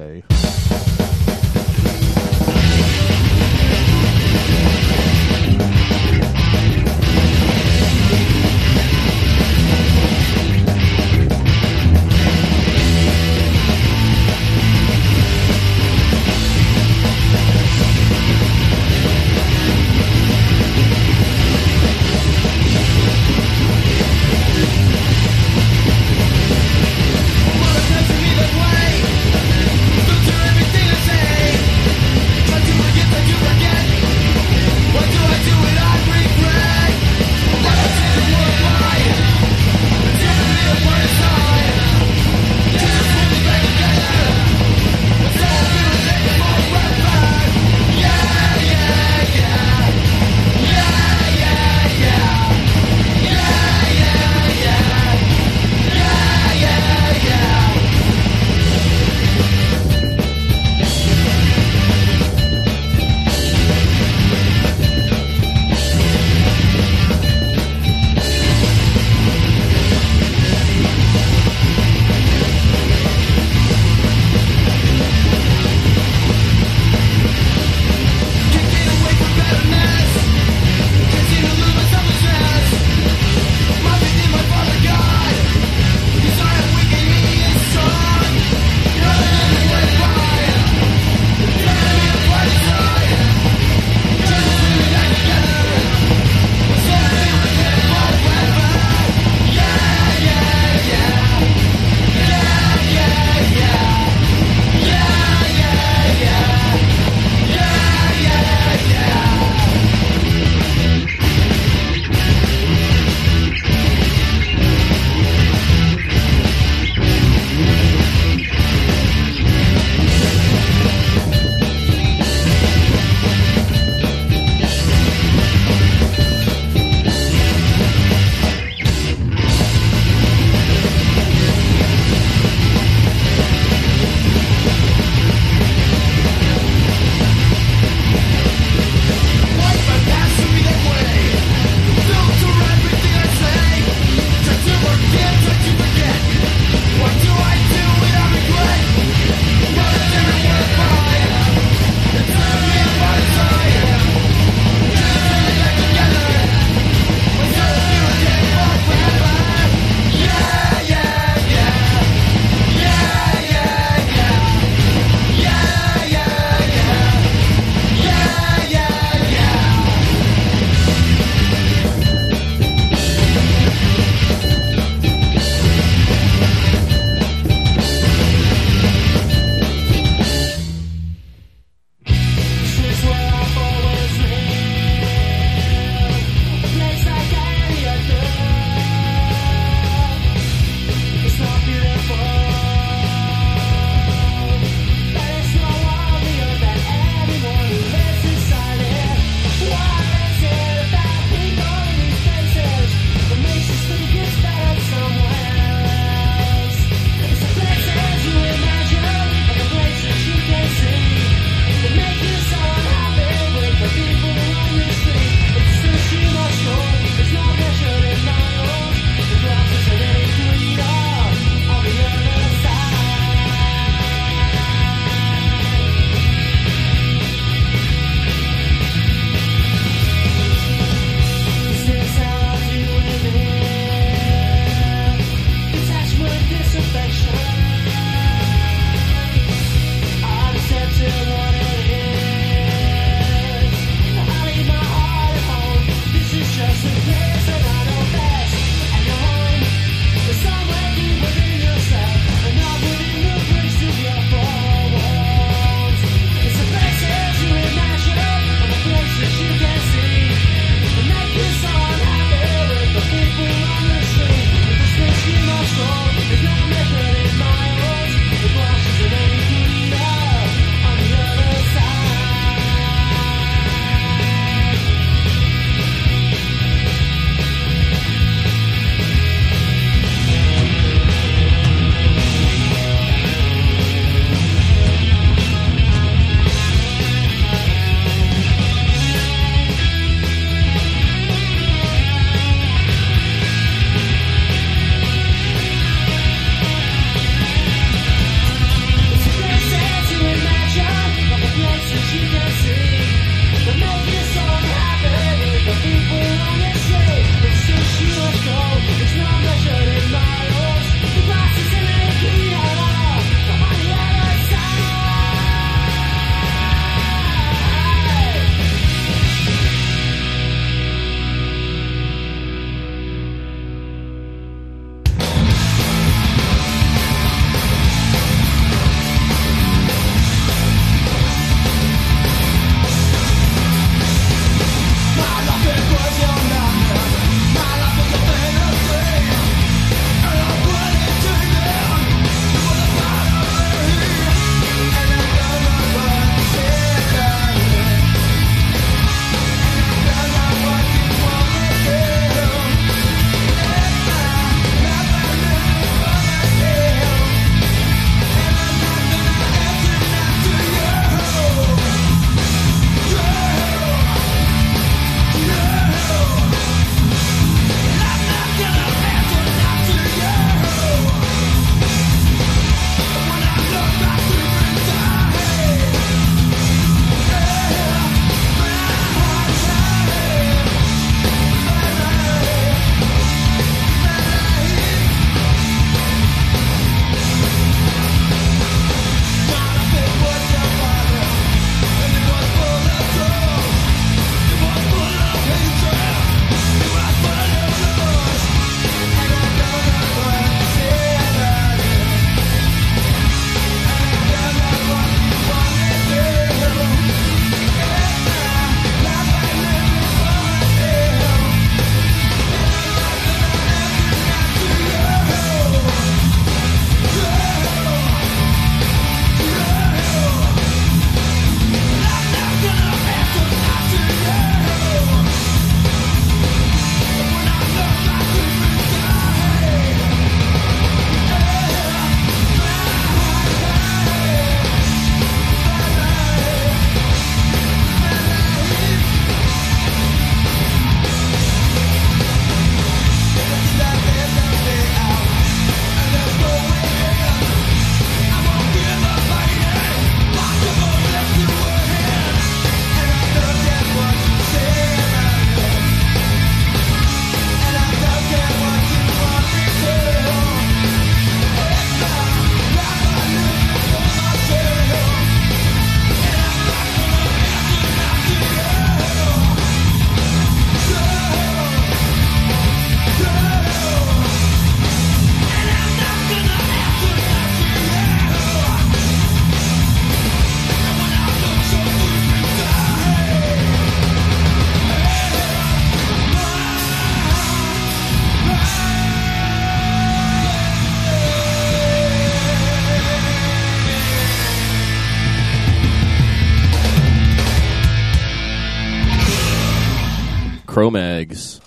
Cro-Mags.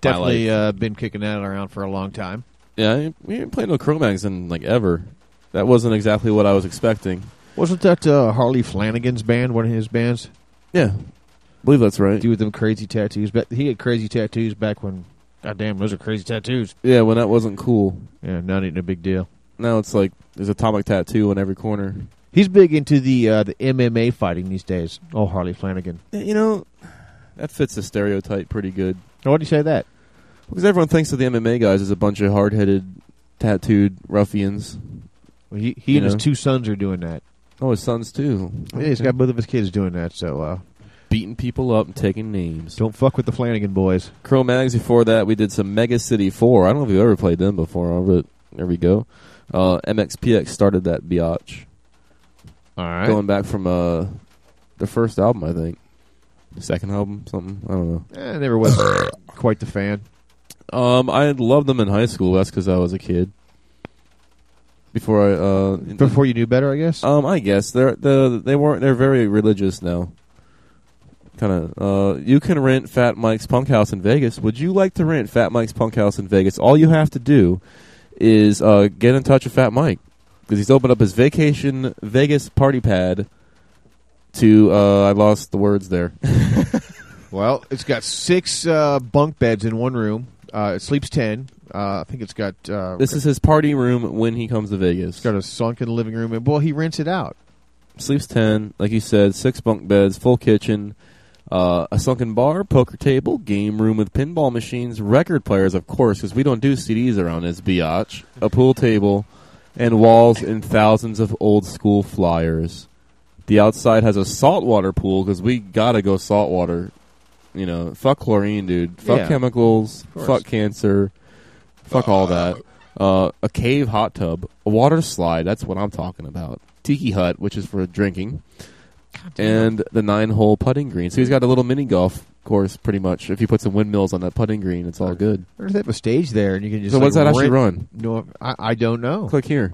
Definitely uh, been kicking that around for a long time. Yeah, I- we haven't played no Cro-Mags in like ever. That wasn't exactly what I was expecting. Wasn't that uh, Harley Flanagan's band, one of his bands? Yeah, I believe that's right. Do with them crazy tattoos. But he had crazy tattoos back when. God damn, those are crazy tattoos. Yeah, when that wasn't cool. Yeah, not even a big deal. Now it's like there's atomic tattoo on every corner. He's big into the uh, the MMA fighting these days. Oh, Harley Flanagan. You know, that fits the stereotype pretty good. Why do you say that? Because everyone thinks of the MMA guys as a bunch of hard-headed, tattooed ruffians. Well, he he You and his two sons are doing that. Oh, his sons too. Yeah, he's got both of his kids doing that. So uh, beating people up and taking names. don't fuck with the Flanagan boys. Cro-Mags. Before that, we did some Mega City Four. I don't know if you've ever played them before, but there we go. Uh, MXPX started that biatch. All right. Going back from uh, the first album, I think. Second album, something. I don't know. Eh, I never was quite the fan. Um, I loved them in high school. That's because I was a kid. Before I, uh, Before you knew better, I guess. um, I guess they're the they weren't they're very religious now. Kind of. Uh, you can rent Fat Mike's Punk House in Vegas. Would you like to rent Fat Mike's Punk House in Vegas? All you have to do is uh, get in touch with Fat Mike because he's opened up his vacation Vegas party pad. To uh, I lost the words there. Well, it's got six uh, bunk beds in one room. Uh, it sleeps ten. Uh, I think it's got. Uh, this is his party room when he comes to Vegas. It's got a sunken living room. And, well, he rents it out. sleeps 10 like you said six bunk beds full kitchen uh, a sunken bar poker table game room with pinball machines record players of course because we don't do cds around this biatch a pool table and walls and thousands of old school flyers the outside has a saltwater pool because we gotta go saltwater you know fuck chlorine dude fuck Yeah. chemicals course. fuck cancer fuck all that uh, a cave hot tub, a water slide. That's what I'm talking about. Tiki hut, which is for drinking, and the nine-hole putting green. So he's got a little mini golf course, pretty much. If you put some windmills on that putting green, it's all good. Or does they have a stage there, and you can just. So like, what's that actually rent- run? No, I, I don't know. Click here.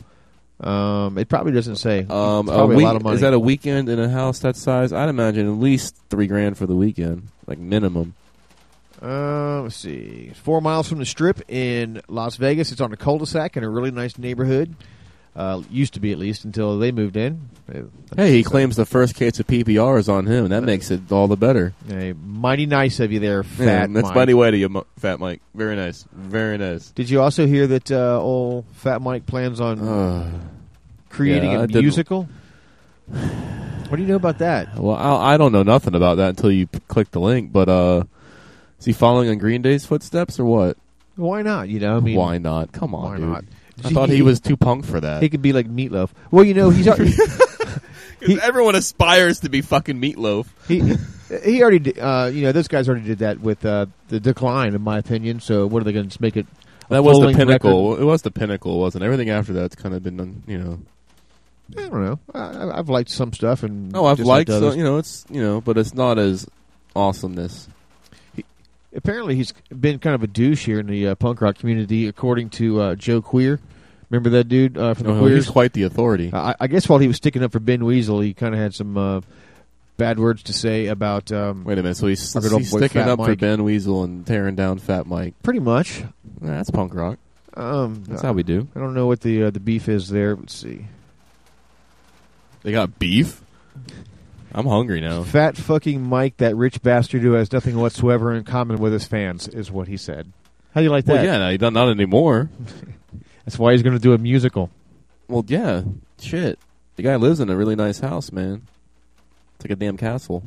Um, it probably doesn't say. Um, It's a probably a, lot of money. Is that a weekend in a house that size? I'd imagine at least three grand for the weekend, like minimum. Uh, let's see. It's four miles from the Strip in Las Vegas. It's on a cul-de-sac in a really nice neighborhood. Uh, used to be at least until they moved in. Uh, Hey, he claims the first case of PBR is on him. And that makes it all the better. Hey, mighty nice of you there, Yeah, Fat that's Mike. mighty way to you, Mo- Fat Mike. Very nice. Very nice. Did you also hear that uh, old Fat Mike plans on Uh, creating yeah, a musical? What do you know about that? Well, I, I don't know nothing about that until you click the link. But uh, is he following in Green Day's footsteps or what? Why not? You know, I mean, Why not? Come on, why dude. not? I thought he was too punk for that. He could be like Meatloaf. Well, you know, he's already, He- everyone aspires to be fucking meatloaf. he he already did, uh, you know those guys already did that with uh, the decline, in my opinion. So what are they going to just make it? a That was the pinnacle. record? It was the pinnacle, wasn't it? Everything after that's kind of been, done, you know. I don't know. I, I- I've liked some stuff, and oh, I've disliked liked, so, you know, it's you know, but it's not as awesomeness. Apparently, he's been kind of a douche here in the uh, punk rock community, according to uh, Joe Queer. Remember that dude uh, from the Oh, Queers? he's quite the authority. I, I guess while he was sticking up for Ben Weasel, he kind of had some uh, bad words to say about. Um, Wait a minute. So he's, our good old he's boy sticking Fat up for Ben Weasel and tearing down Fat Mike. Pretty much. Nah, that's punk rock. Um, That's how we do. I don't know what the uh, the beef is there. Let's see. They got beef. I'm hungry now. Fat fucking Mike, that rich bastard who has nothing whatsoever in common with his fans, is what he said. How do you like that? Well, yeah, no, don't- not anymore. That's why he's going to do a musical. Well, yeah, shit. The guy lives in a really nice house, man. It's like a damn castle.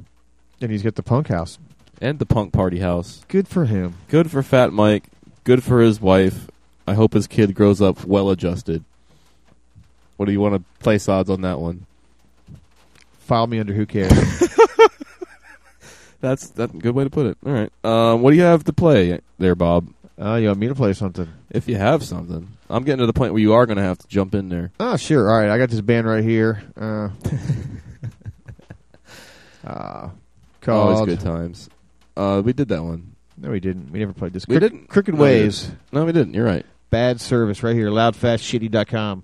And he's got the punk house. And the punk party house. Good for him. Good for Fat Mike. Good for his wife. I hope his kid grows up well adjusted. What do you want to place odds on that one? File me under who cares. That's that's a good way to put it. All right. Um, what do you have to play there, Bob? uh, you want me to play something? If you have something, I'm getting to the point where you are going to have to jump in there. Oh, sure. All right. I got this band right here. Uh, uh, Always called. good times. Uh, we did that one. No, we didn't. We never played this. We Crook- didn't. Crooked No, we Ways. didn't. No, we didn't. You're right. Bad service right here. Loudfastshitty.com.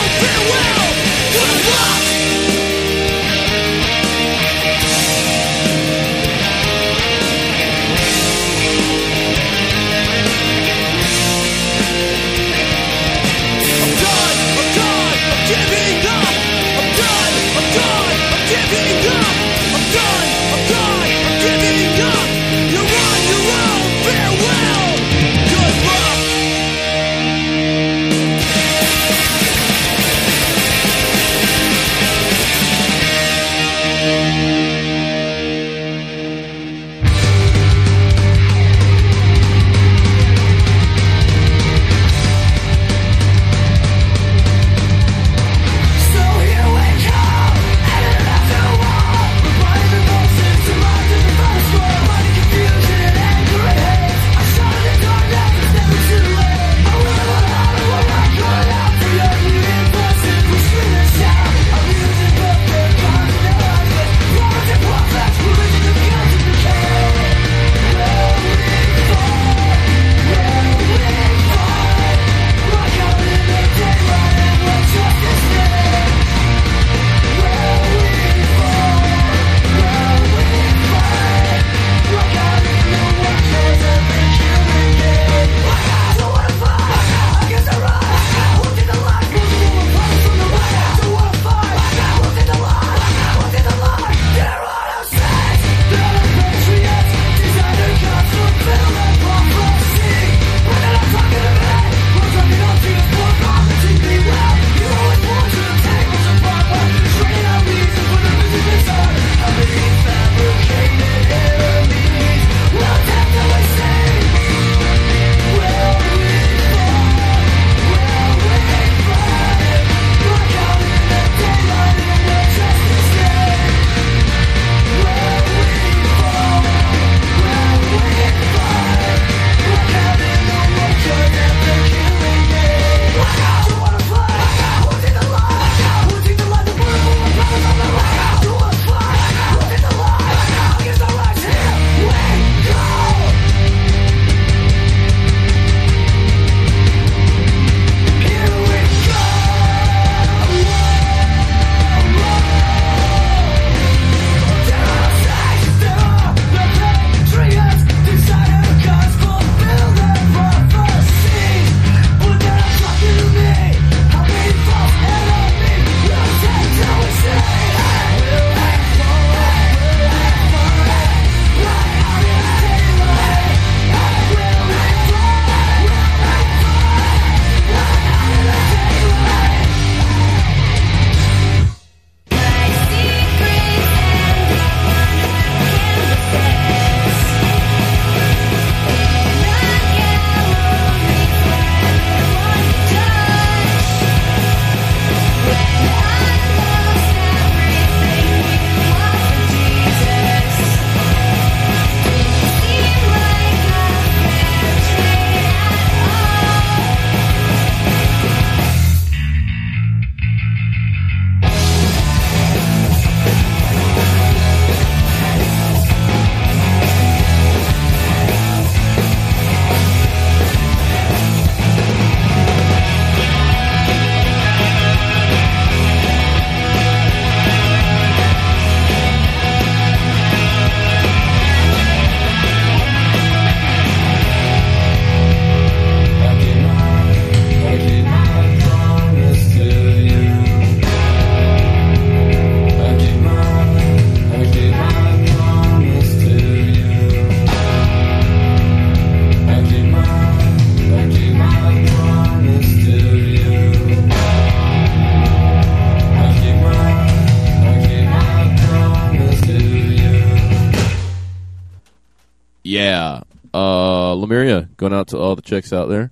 chicks out there.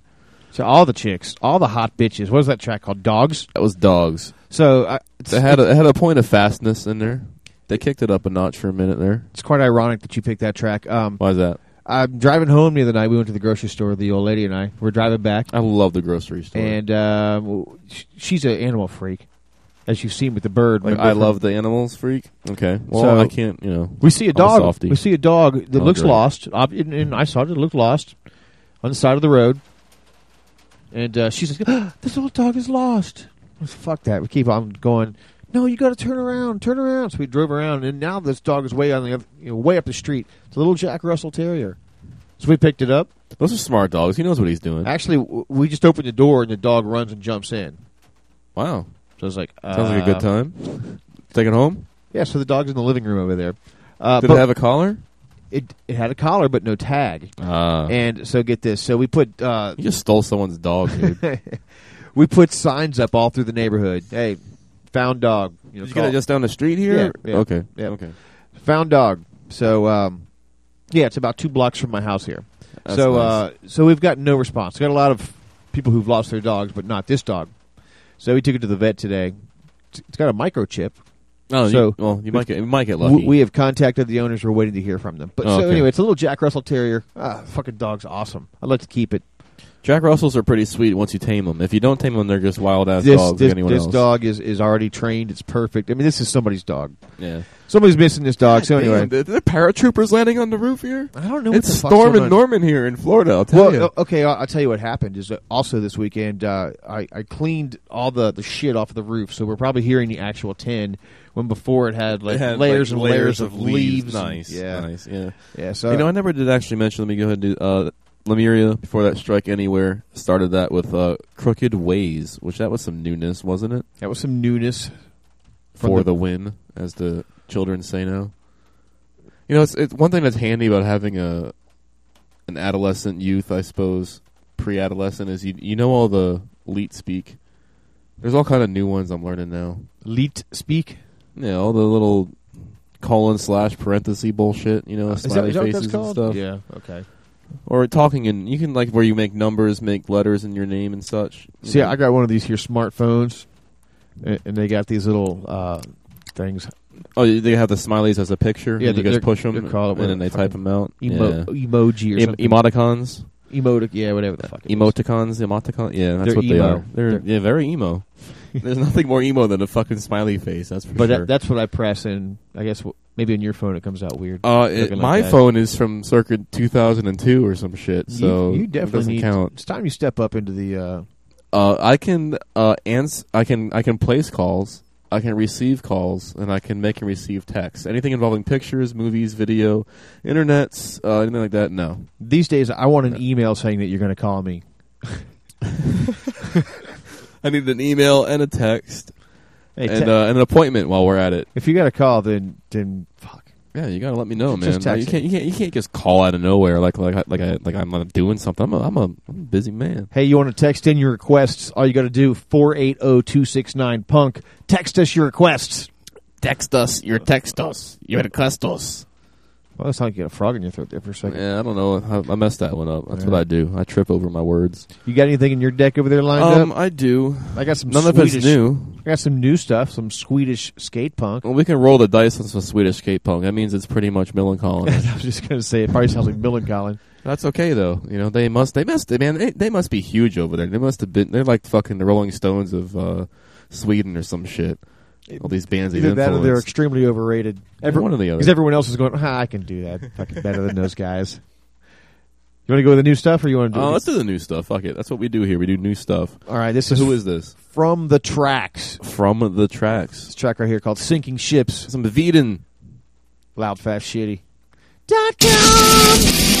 So all the chicks, all the hot bitches. What was that track called? Dogs. That was Dogs. So uh, it's, They had a, it had a point of fastness in there. They kicked it up a notch for a minute there. it's quite ironic that you picked that track. Um, Why is that? I'm driving home the other night. We went to the grocery store. The old lady and I. We're driving back, I love the grocery store. and um, she's an animal freak, as you've seen with the bird. like, I love the animals freak. Okay. Well, So- I can't, you know. We see a dog. softie. we see a dog that Oh, looks great. lost, and I saw it. It looked lost on the side of the road. And uh, she's like, "Ah, "This little dog is lost." I said, Fuck that. We keep on going. No, you got to turn around. Turn around. So we drove around, and now this dog is way on the you know, way up the street. It's a little Jack Russell Terrier. So we picked it up. Those are smart dogs. He knows what he's doing. Actually, we just opened the door, and the dog runs and jumps in. Wow. So I was like, Sounds like a good uh, time. Take it home? Yeah. So the dog's in the living room over there. Uh, Did but it have a collar? It, it had a collar, but no tag. Ah. And so get this. So we put uh, you just stole someone's dog, dude. we put signs up all through the neighborhood. Hey, found dog. You know, you it just down the street here? Yeah, yeah, okay. yeah. Okay. found dog. So um, yeah, it's about two blocks from my house here. That's so nice. uh, so we've got no response. Got a lot of people who've lost their dogs, but not this dog. So we took it to the vet today. It's got a microchip. Oh, so you, well, you might get you might get lucky. We have contacted the owners. We're waiting to hear from them. But Oh, so okay. anyway, it's a little Jack Russell Terrier. Ah, fucking dog's awesome. I'd like to keep it. Jack Russells are pretty sweet once you tame them. If you don't tame them, they're just wild ass This dogs this, like this dog is is already trained. It's perfect. I mean, this is somebody's dog. Yeah. Somebody's missing this dog. so anyway, Damn, there there are paratroopers landing on the roof here. I don't know. What It's the fuck's Storm going and on. Norman here in Florida. I'll tell Well, you. okay. I'll, I'll tell you what happened. Is also this weekend uh, I, I cleaned all the, the shit off the roof, so we're probably hearing the actual tin when before it had like It had, layers like, and layers layers of of leaves. leaves. Nice, yeah, nice, yeah. yeah. So you know, I never did actually mention. Let me go ahead and do uh, Lemuria before that strike anywhere started that with uh, Crooked Ways, which that was some newness, wasn't it? that was some newness For the- the, win, as the children say now. You know, it's, it's one thing that's handy about having a an adolescent youth, I suppose, pre-adolescent is you you know all the elite speak. There's all kind of new ones I'm learning now. Leet speak. Yeah, all the little colon slash parenthesis bullshit. You know, that, smiley that faces and stuff. Yeah. Okay. Or talking in you can like where you make numbers, make letters in your name and such. See, know. I got one of these here smartphones, and, and they got these little uh, things. Oh, they have the smileys as a picture. Yeah, and you just push them, they're called- and then they type them out. Emo- yeah. emoji or Em- something. emoticons, Emotic. Yeah, whatever the fuck. it is. emoticons, emoticon. Yeah, that's They're what they are. They're, They're- yeah, very emo. There's nothing more emo than a fucking smiley face. That's for But sure. that, that's what I press, and I guess w- maybe on your phone it comes out weird. uh, it, like my that. phone is from circa 2002 or some shit, so you, it definitely doesn't count. It's time you step up into the. Uh, Uh, I can uh, ans- I can I can place calls. I can receive calls, and I can make and receive texts. Anything involving pictures, movies, video, internets, uh, anything like that. No. these days, I want an email saying that you're going to call me. I need an email and a text Hey, and uh, and an appointment while we're at it. if you got a call, then then fuck. Yeah, you gotta let me know, Just man. Like, you can't you can't you can't just call out of nowhere like like I- like I like I'm doing something. I'm a I'm a, I'm a busy man. Hey, you want to text in your requests? All you got to do four eight zero two six nine punk. Text us your requests. Text us. Your text us. Your request us. Well, that's like you got a frog in your throat there for a second. Yeah, I don't know. I, I messed that one up. That's Yeah. what I do. I trip over my words. You got anything in your deck over there lined Um, up? I do. I got some. None Swedish, of it's new. I got some new stuff. Some Swedish skate punk. Well, we can roll the dice on some Swedish skate punk. That means it's pretty much Millencolin. I was just gonna say it probably sounds like Millencolin. That's okay though. You know they must. They must. Man, they, they must be huge over there. They must have been. They're like fucking the Rolling Stones of uh, Sweden or some shit. All these bands. Either they've that or they're extremely overrated. Every, One or the other. Because everyone else is going, ah, I can do that fucking better than those guys. You want to go with the new stuff, or you want to do? Oh, let's do the new stuff. Fuck it. That's what we do here. We do new stuff. All right, this So is who is this? from the tracks. From the tracks. This track right here called "Sinking Ships." Some Veden. Loud, fast, shitty. Dot com.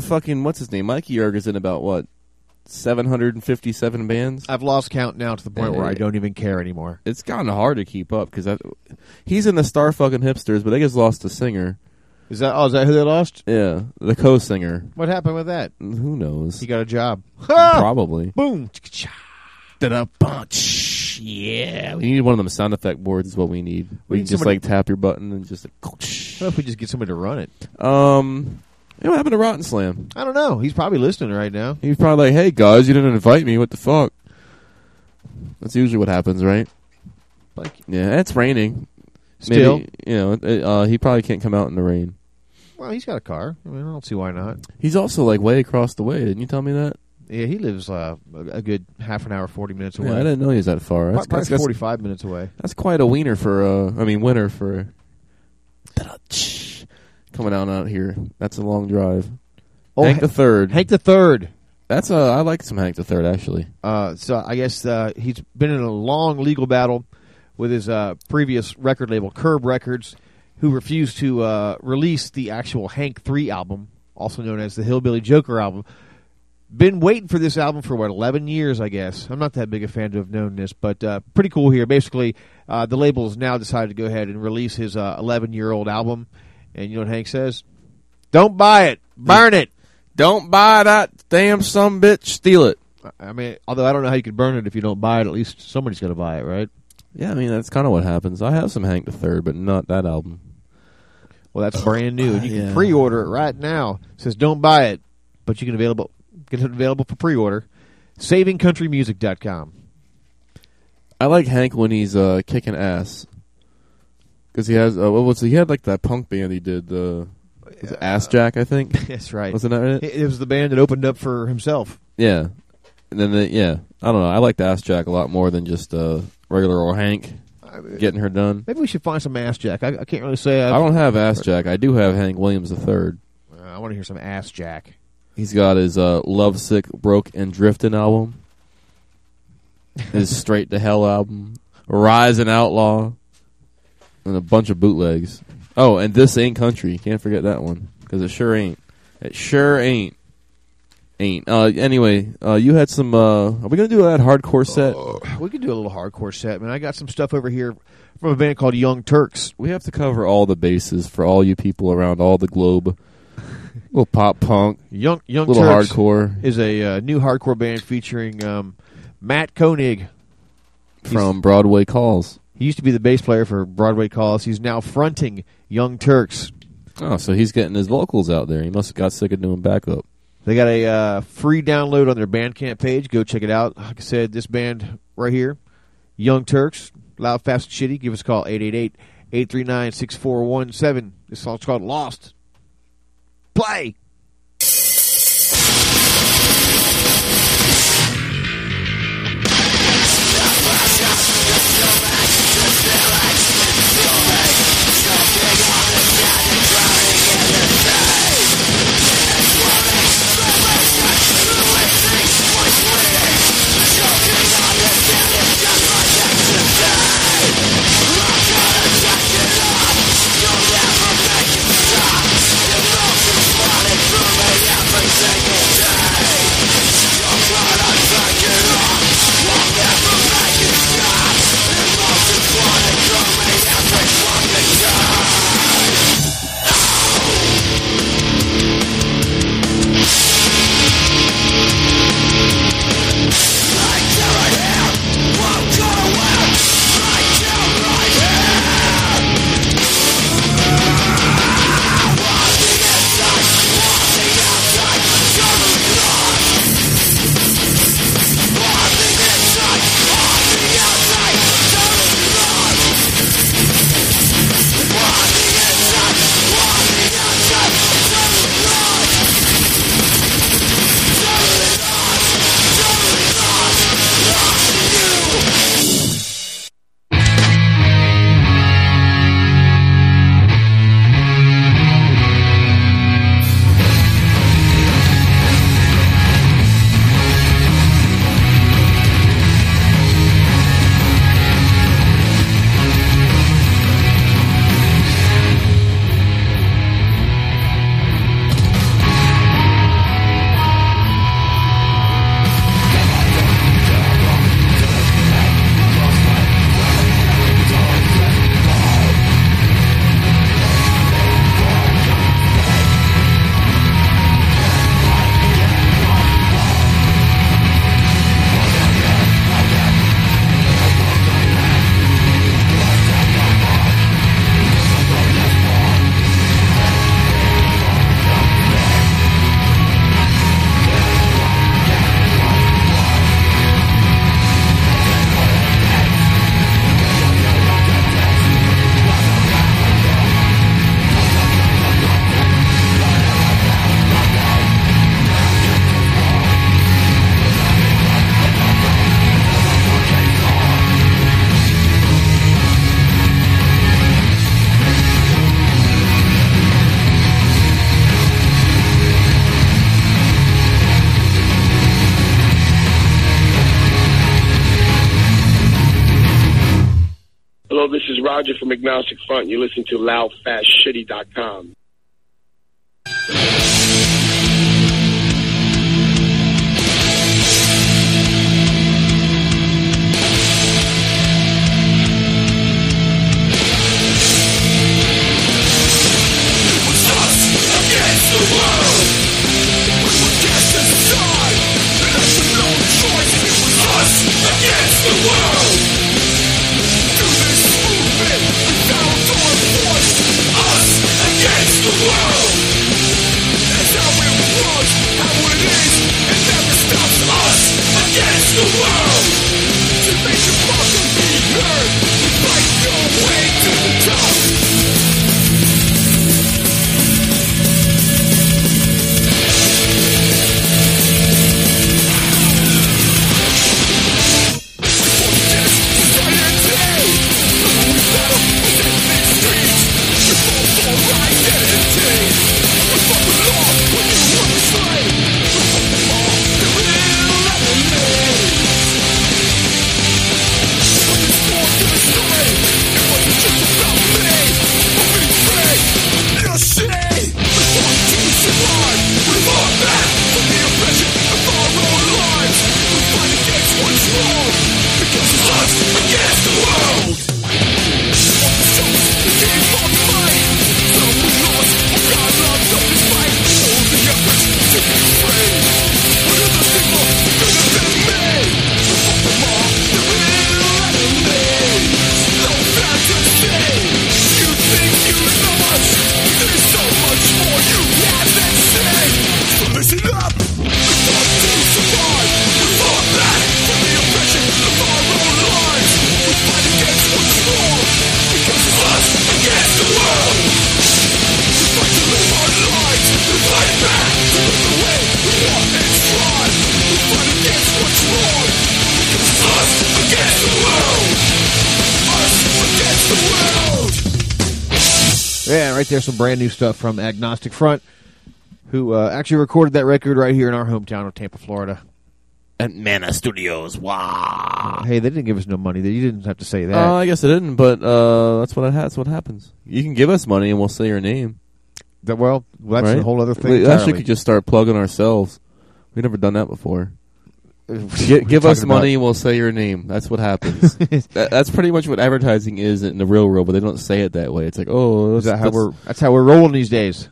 Know, fucking what's his name? Mikey Erg is in about what seven hundred and fifty-seven bands. I've lost count now to the point where I don't even care anymore. It's gotten hard to keep up because he's in the Star fucking hipsters, but they just lost a singer. Is that oh? Is that who they lost? Yeah, the co-singer. What happened with that? Who knows? He got a job. Probably. Boom. Da bunch. Yeah, we need one of them sound effect boards. Is what we need. We, We can need just somebody- like tap your button and just. What if we just get somebody to run it? Um, know what happened to Rotten Slam? I don't know. He's probably listening right now. He's probably like, "Hey guys, you didn't invite me. What the fuck?" That's usually what happens, right? Like, yeah, it's raining. Still? Maybe, you know, it- uh, he probably can't come out in the rain. well, he's got a car. I mean, I don't see why not. He's also like way across the way. Didn't you tell me that? Yeah, he lives uh, a good half an hour, forty minutes Yeah, away. I didn't know he was that far. That's, Probably that's, forty-five minutes away. That's quite a wiener for. Uh, I mean, winter for. Coming out out here. That's a long drive. Oh, Hank the third. Hank the Third. That's uh, I like some Hank the third actually. Uh, so I guess uh, he's been in a long legal battle with his uh, previous record label, Curb Records, who refused to uh, release the actual Hank Three album, also known as the Hillbilly Joker album. Been waiting for this album for what eleven years, I guess. I'm not that big a fan to have known this, but uh, pretty cool here. Basically, uh, the label has now decided to go ahead and release his eleven year old album, and you know what Hank says? Don't buy it, burn it. Don't buy that damn some bitch. Steal it. I mean, although I don't know how you could burn it if you don't buy it. At least somebody's going to buy it, right? Yeah, I mean that's kind of what happens. I have some Hank the third, but not that album. Well, that's brand new, you Yeah. can pre-order it right now. It says don't buy it, but you can available get it available for pre-order. SavingCountryMusic.com. I like Hank when he's uh, kicking ass because he has. Uh, what was? He had like that punk band he did. Uh, was Ass Jack, I think. That's right. Wasn't that right? It, it was the band that opened up for himself. Yeah, and then the, yeah, I don't know. I like Ass Jack a lot more than just uh, regular old Hank getting her done. Maybe we should find some Ass Jack. I, I can't really say. I don't have Ass Jack. I do have Hank Williams the third. Uh, I want to hear some Ass Jack. He's got his uh, Lovesick, Broke, and Drifting album. his Straight to Hell album. Risin' Outlaw. And a bunch of bootlegs. Oh, and This Ain't Country. Can't forget that one. Because it sure ain't. It sure ain't. Ain't. Uh, anyway, uh, you had some... Uh, are we going to do that hardcore set? We could do a little hardcore set, man. I got some stuff over here from a band called Young Turks. We have to cover all the bases for all you people around all the globe. little pop punk. Young Young little Turks hardcore. is a uh, new hardcore band featuring um, Matt Koenig From Broadway Calls. He used to be the bass player for Broadway Calls. He's now fronting Young Turks. Oh, so he's getting his vocals out there. He must have got sick of doing backup. They got a uh, free download on their Bandcamp page. Go check it out. Like I said, this band right here, Young Turks, Loud, Fast, and Shitty. Give us a call, 888-839-6417. This song's called Lost. Play! Agnostic Front. You listen to loudfastshitty.com. Yeah, some brand new stuff from Agnostic Front, who uh, actually recorded that record right here in our hometown of Tampa, Florida. At Mana Studios. Wow. Hey, they didn't give us no money. You didn't have to say that. Uh, I guess I didn't, but uh, that's what I. That's what happens. You can give us money and we'll say your name. That well, well, that's right? a whole other thing. We actually could just start plugging ourselves. We've never done that before. What Gi- are you give us money about? and we'll say your name. That's what happens. that, that's pretty much what advertising is in the real world, but they don't say it that way. It's like, oh, Is that how let's- we're? That's how we're rolling these days.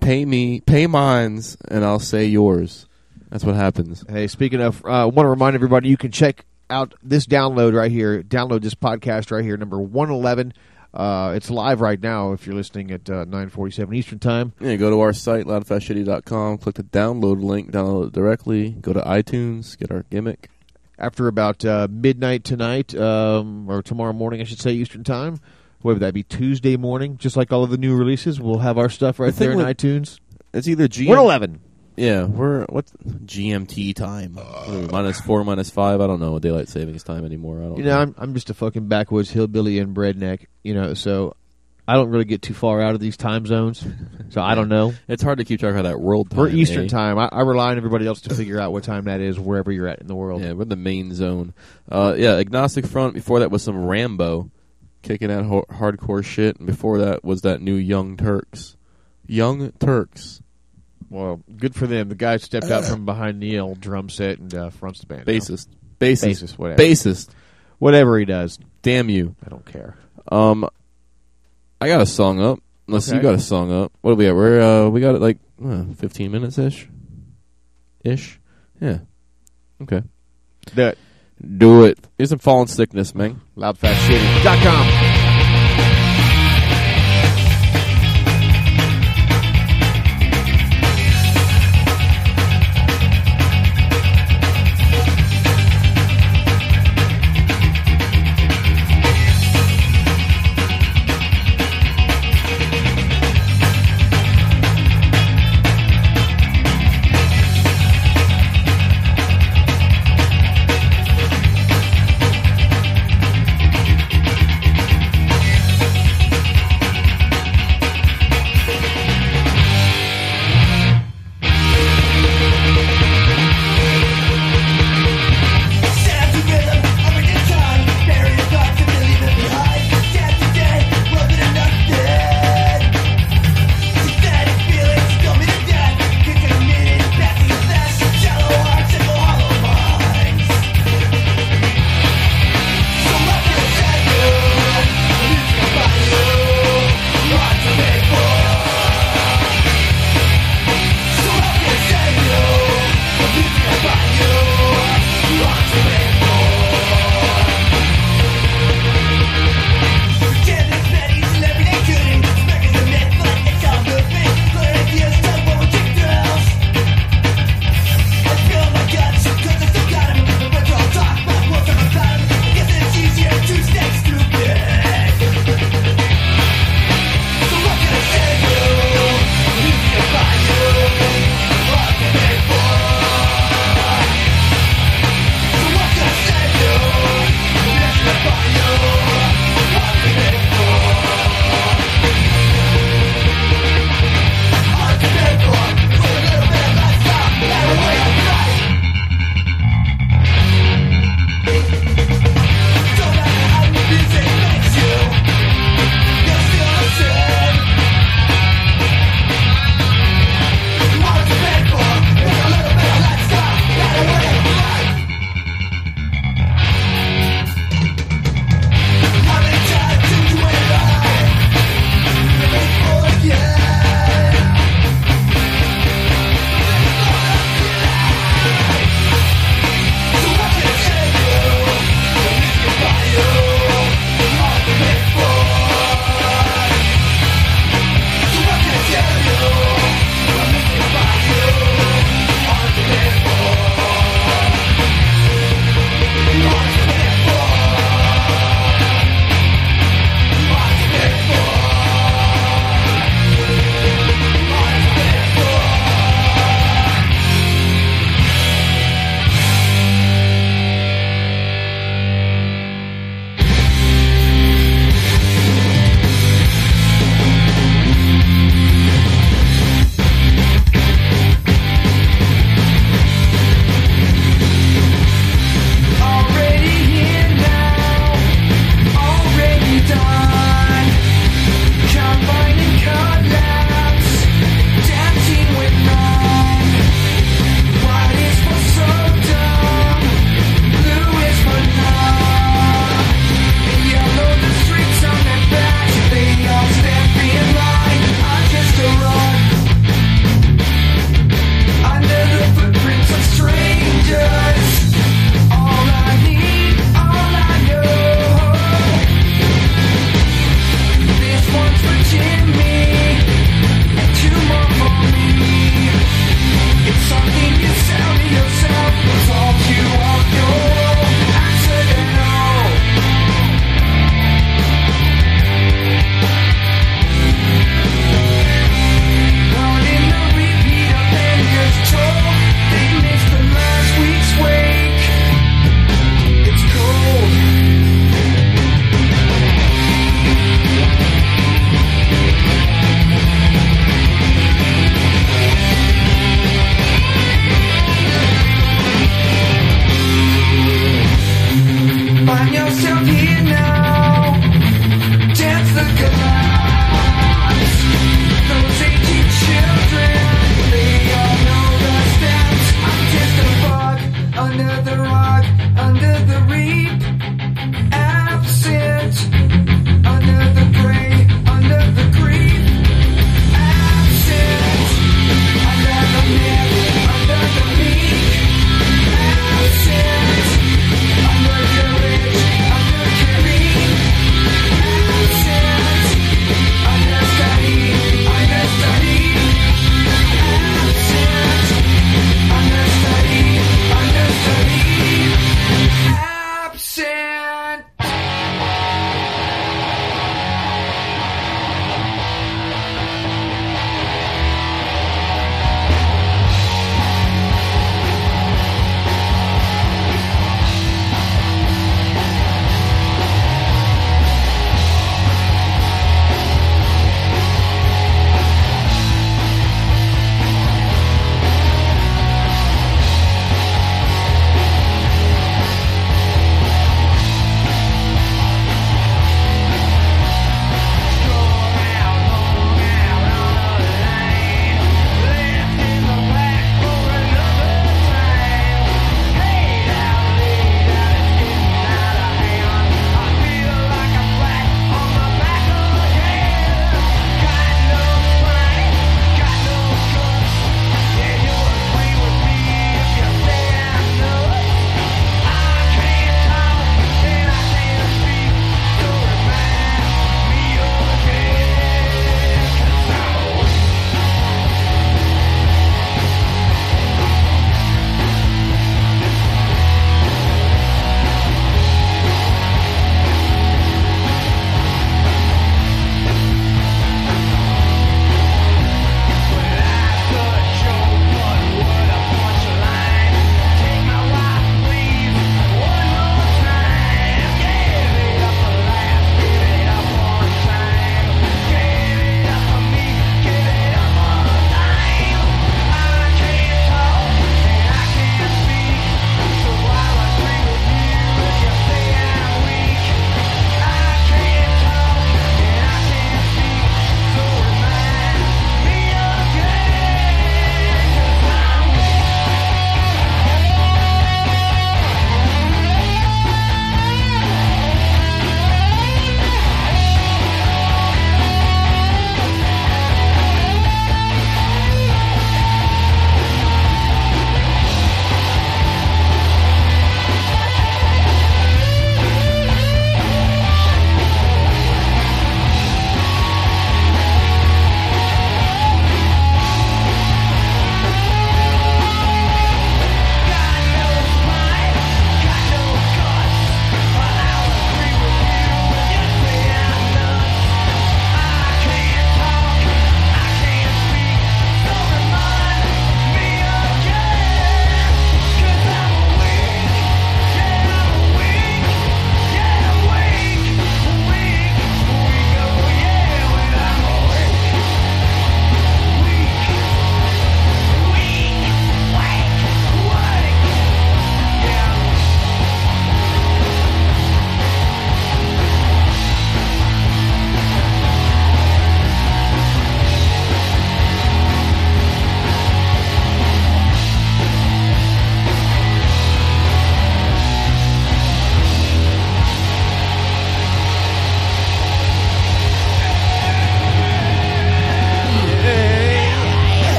pay me, pay mines, and I'll say yours. That's what happens. Hey, speaking of, I uh, want to remind everybody you can check out this download right here. Download this podcast right here, number one eleven. Uh, it's live right now if you're listening at uh, nine forty seven Eastern time. Yeah, go to our site, loudfastshitty.com, click the download link, download it directly, go to iTunes, get our gimmick. After about uh, midnight tonight, um, or tomorrow morning, I should say Eastern time. Whether that be Tuesday morning, just like all of the new releases, we'll have our stuff right The there in iTunes. It's either GM... One eleven. Yeah, we're what GMT time we, minus four, minus five. I don't know daylight savings time anymore. I don't. You know, I'm I'm just a fucking backwoods hillbilly and breadneck. You know, so I don't really get too far out of these time zones. So I don't know. it's hard to keep track of that world time. For Eastern eh? time, I, I rely on everybody else to figure out what time that is wherever you're at in the world. Yeah, we're in the main zone. Uh, yeah, agnostic front. Before that was some Rambo, kicking that ho hardcore shit, and before that was that new Young Turks. Young Turks, Well, good for them. The guy stepped out from behind Neil drum set and uh, fronts the band. bassist, bassist, Bassist, whatever. bassist. Whatever he does, Damn you. I don't care. Um, I got a song up. Unless you got a song up. What do we at? We're uh, we got it like uh, fifteen minutes ish. Ish. Yeah. Okay. That Do it. Here's some Falling Sickness, man. loudfastshitty.com.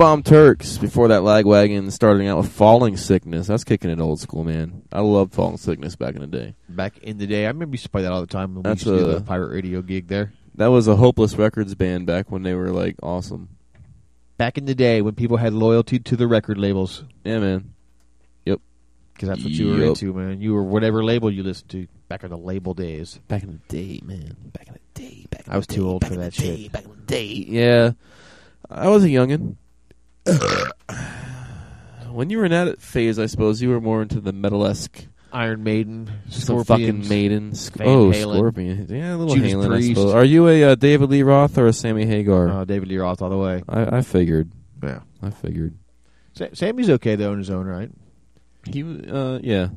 Bomb Turks. Before that, Lagwagon starting out with Falling Sickness. That's kicking it old school, man. I loved Falling Sickness back in the day. Back in the day, I remember you used to play that all the time. When That's we used to do a- the pirate radio gig there. That was a Hopeless Records band back when they were like awesome. Back in the day when people had loyalty to the record labels. Yeah, man. Yep. Because that's what you were into, man. You were whatever label you listened to back in the label days. Back in the day, man. Back in the day. Back in I was the too day, old back for that day, shit. Back in the day. Yeah. I was a youngin. when you were in that phase, I suppose you were more into the metal-esque. Iron Maiden, Some fucking Maiden. Van oh, Halen, Scorpion. Yeah, a little Judas Halen, I suppose. Are you a uh, David Lee Roth or a Sammy Hagar? Uh, David Lee Roth all the way. I, I figured. Yeah. I figured. Sa- Sammy's okay though in his own right. He, uh, yeah.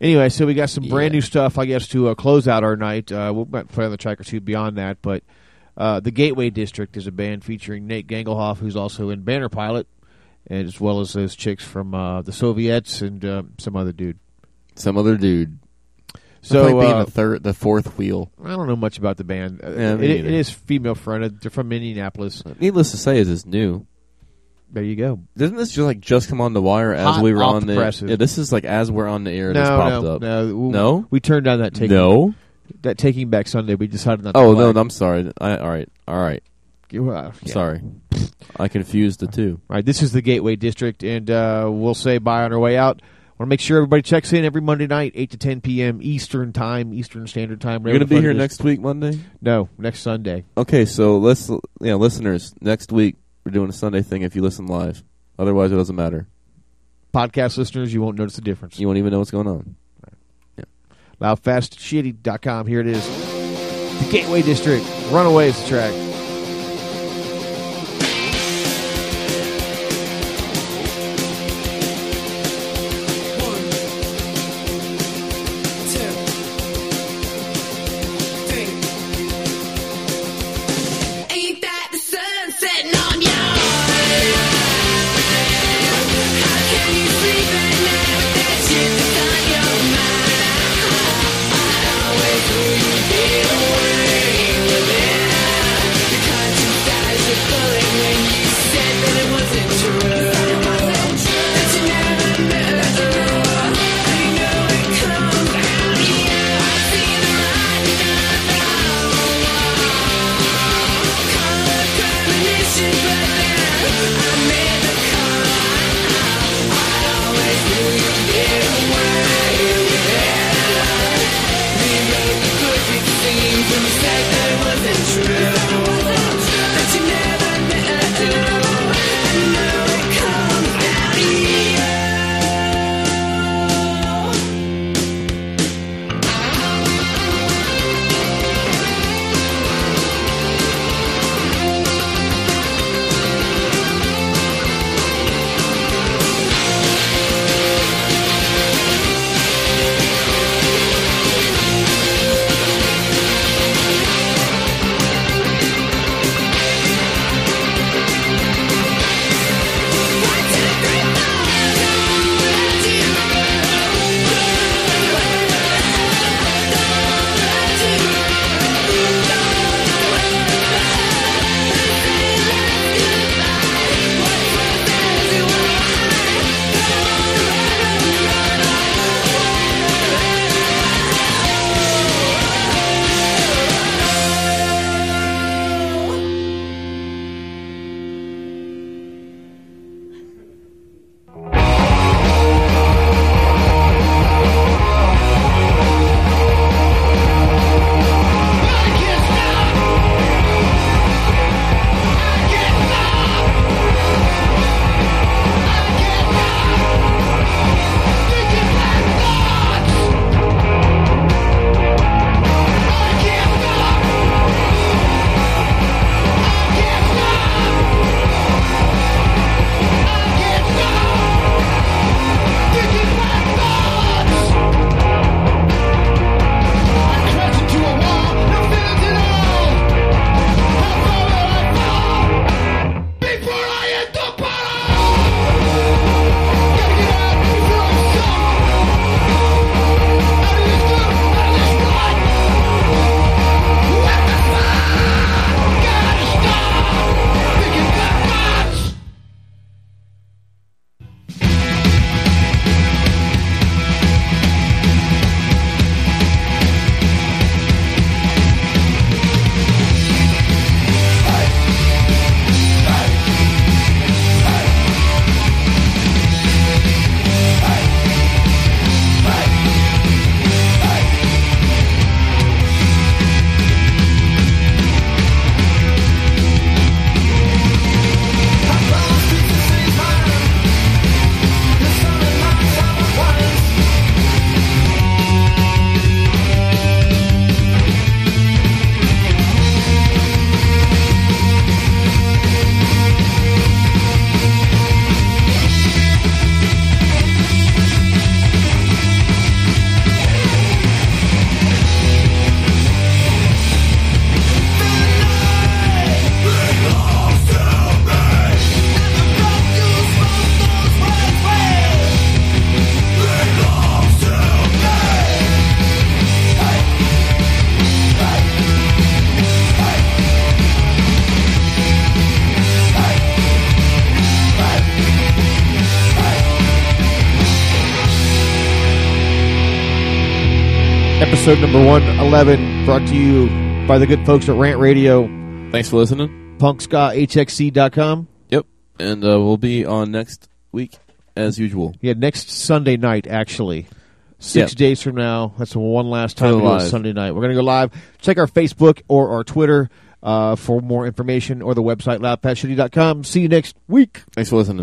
Anyway, so we got some brand Yeah. new stuff, I guess, to uh, close out our night. Uh, we'll play on the track or two beyond that, but uh, the Gateway District is a band featuring Nate Gangelhoff, who's also in Banner Pilot, and as well as those chicks from uh, the Soviettes and uh, some other dude. Some other dude. So like being uh, the third, the fourth wheel. I don't know much about the band. Uh, Yeah, it, it is female fronted. They're from Indianapolis. Needless to say, is it's new. There you go. Didn't this just like just come on the wire as Hot we were on the presses. Yeah, this is like as we're on the air. this No, popped no, up. no. We- No? We turned down that taking. No? That Taking Back Sunday. We decided not. Oh to no, play. I'm sorry. I, all right, all right. Uh, yeah. Sorry, I confused the two. All right, this is the Gateway District, and uh, we'll say bye on our way out. want to make sure everybody checks in every Monday night, 8 to 10 p.m. Eastern Time, Eastern Standard Time. You're gonna be here the fuck it is. next week, Monday. No, next Sunday. Okay, so let's yeah, listeners. Next week we're doing a Sunday thing. If you listen live, otherwise it doesn't matter. Podcast listeners, you won't notice the difference. You won't even know what's going on. Loudfastshitty.com. Here it is. The Gateway District. Runaways the track. Episode number 111 brought to you by the good folks at Rant Radio. Thanks for listening. PunkSkaHXC.com. Yep. And uh, we'll be on next week as usual. Yeah, next Sunday night, actually. Six Yeah. days from now. That's the one last time we do it live. Sunday night. We're going to go live. Check our Facebook or our Twitter uh, for more information or the website loudfastshitty.com. See you next week. Thanks for listening.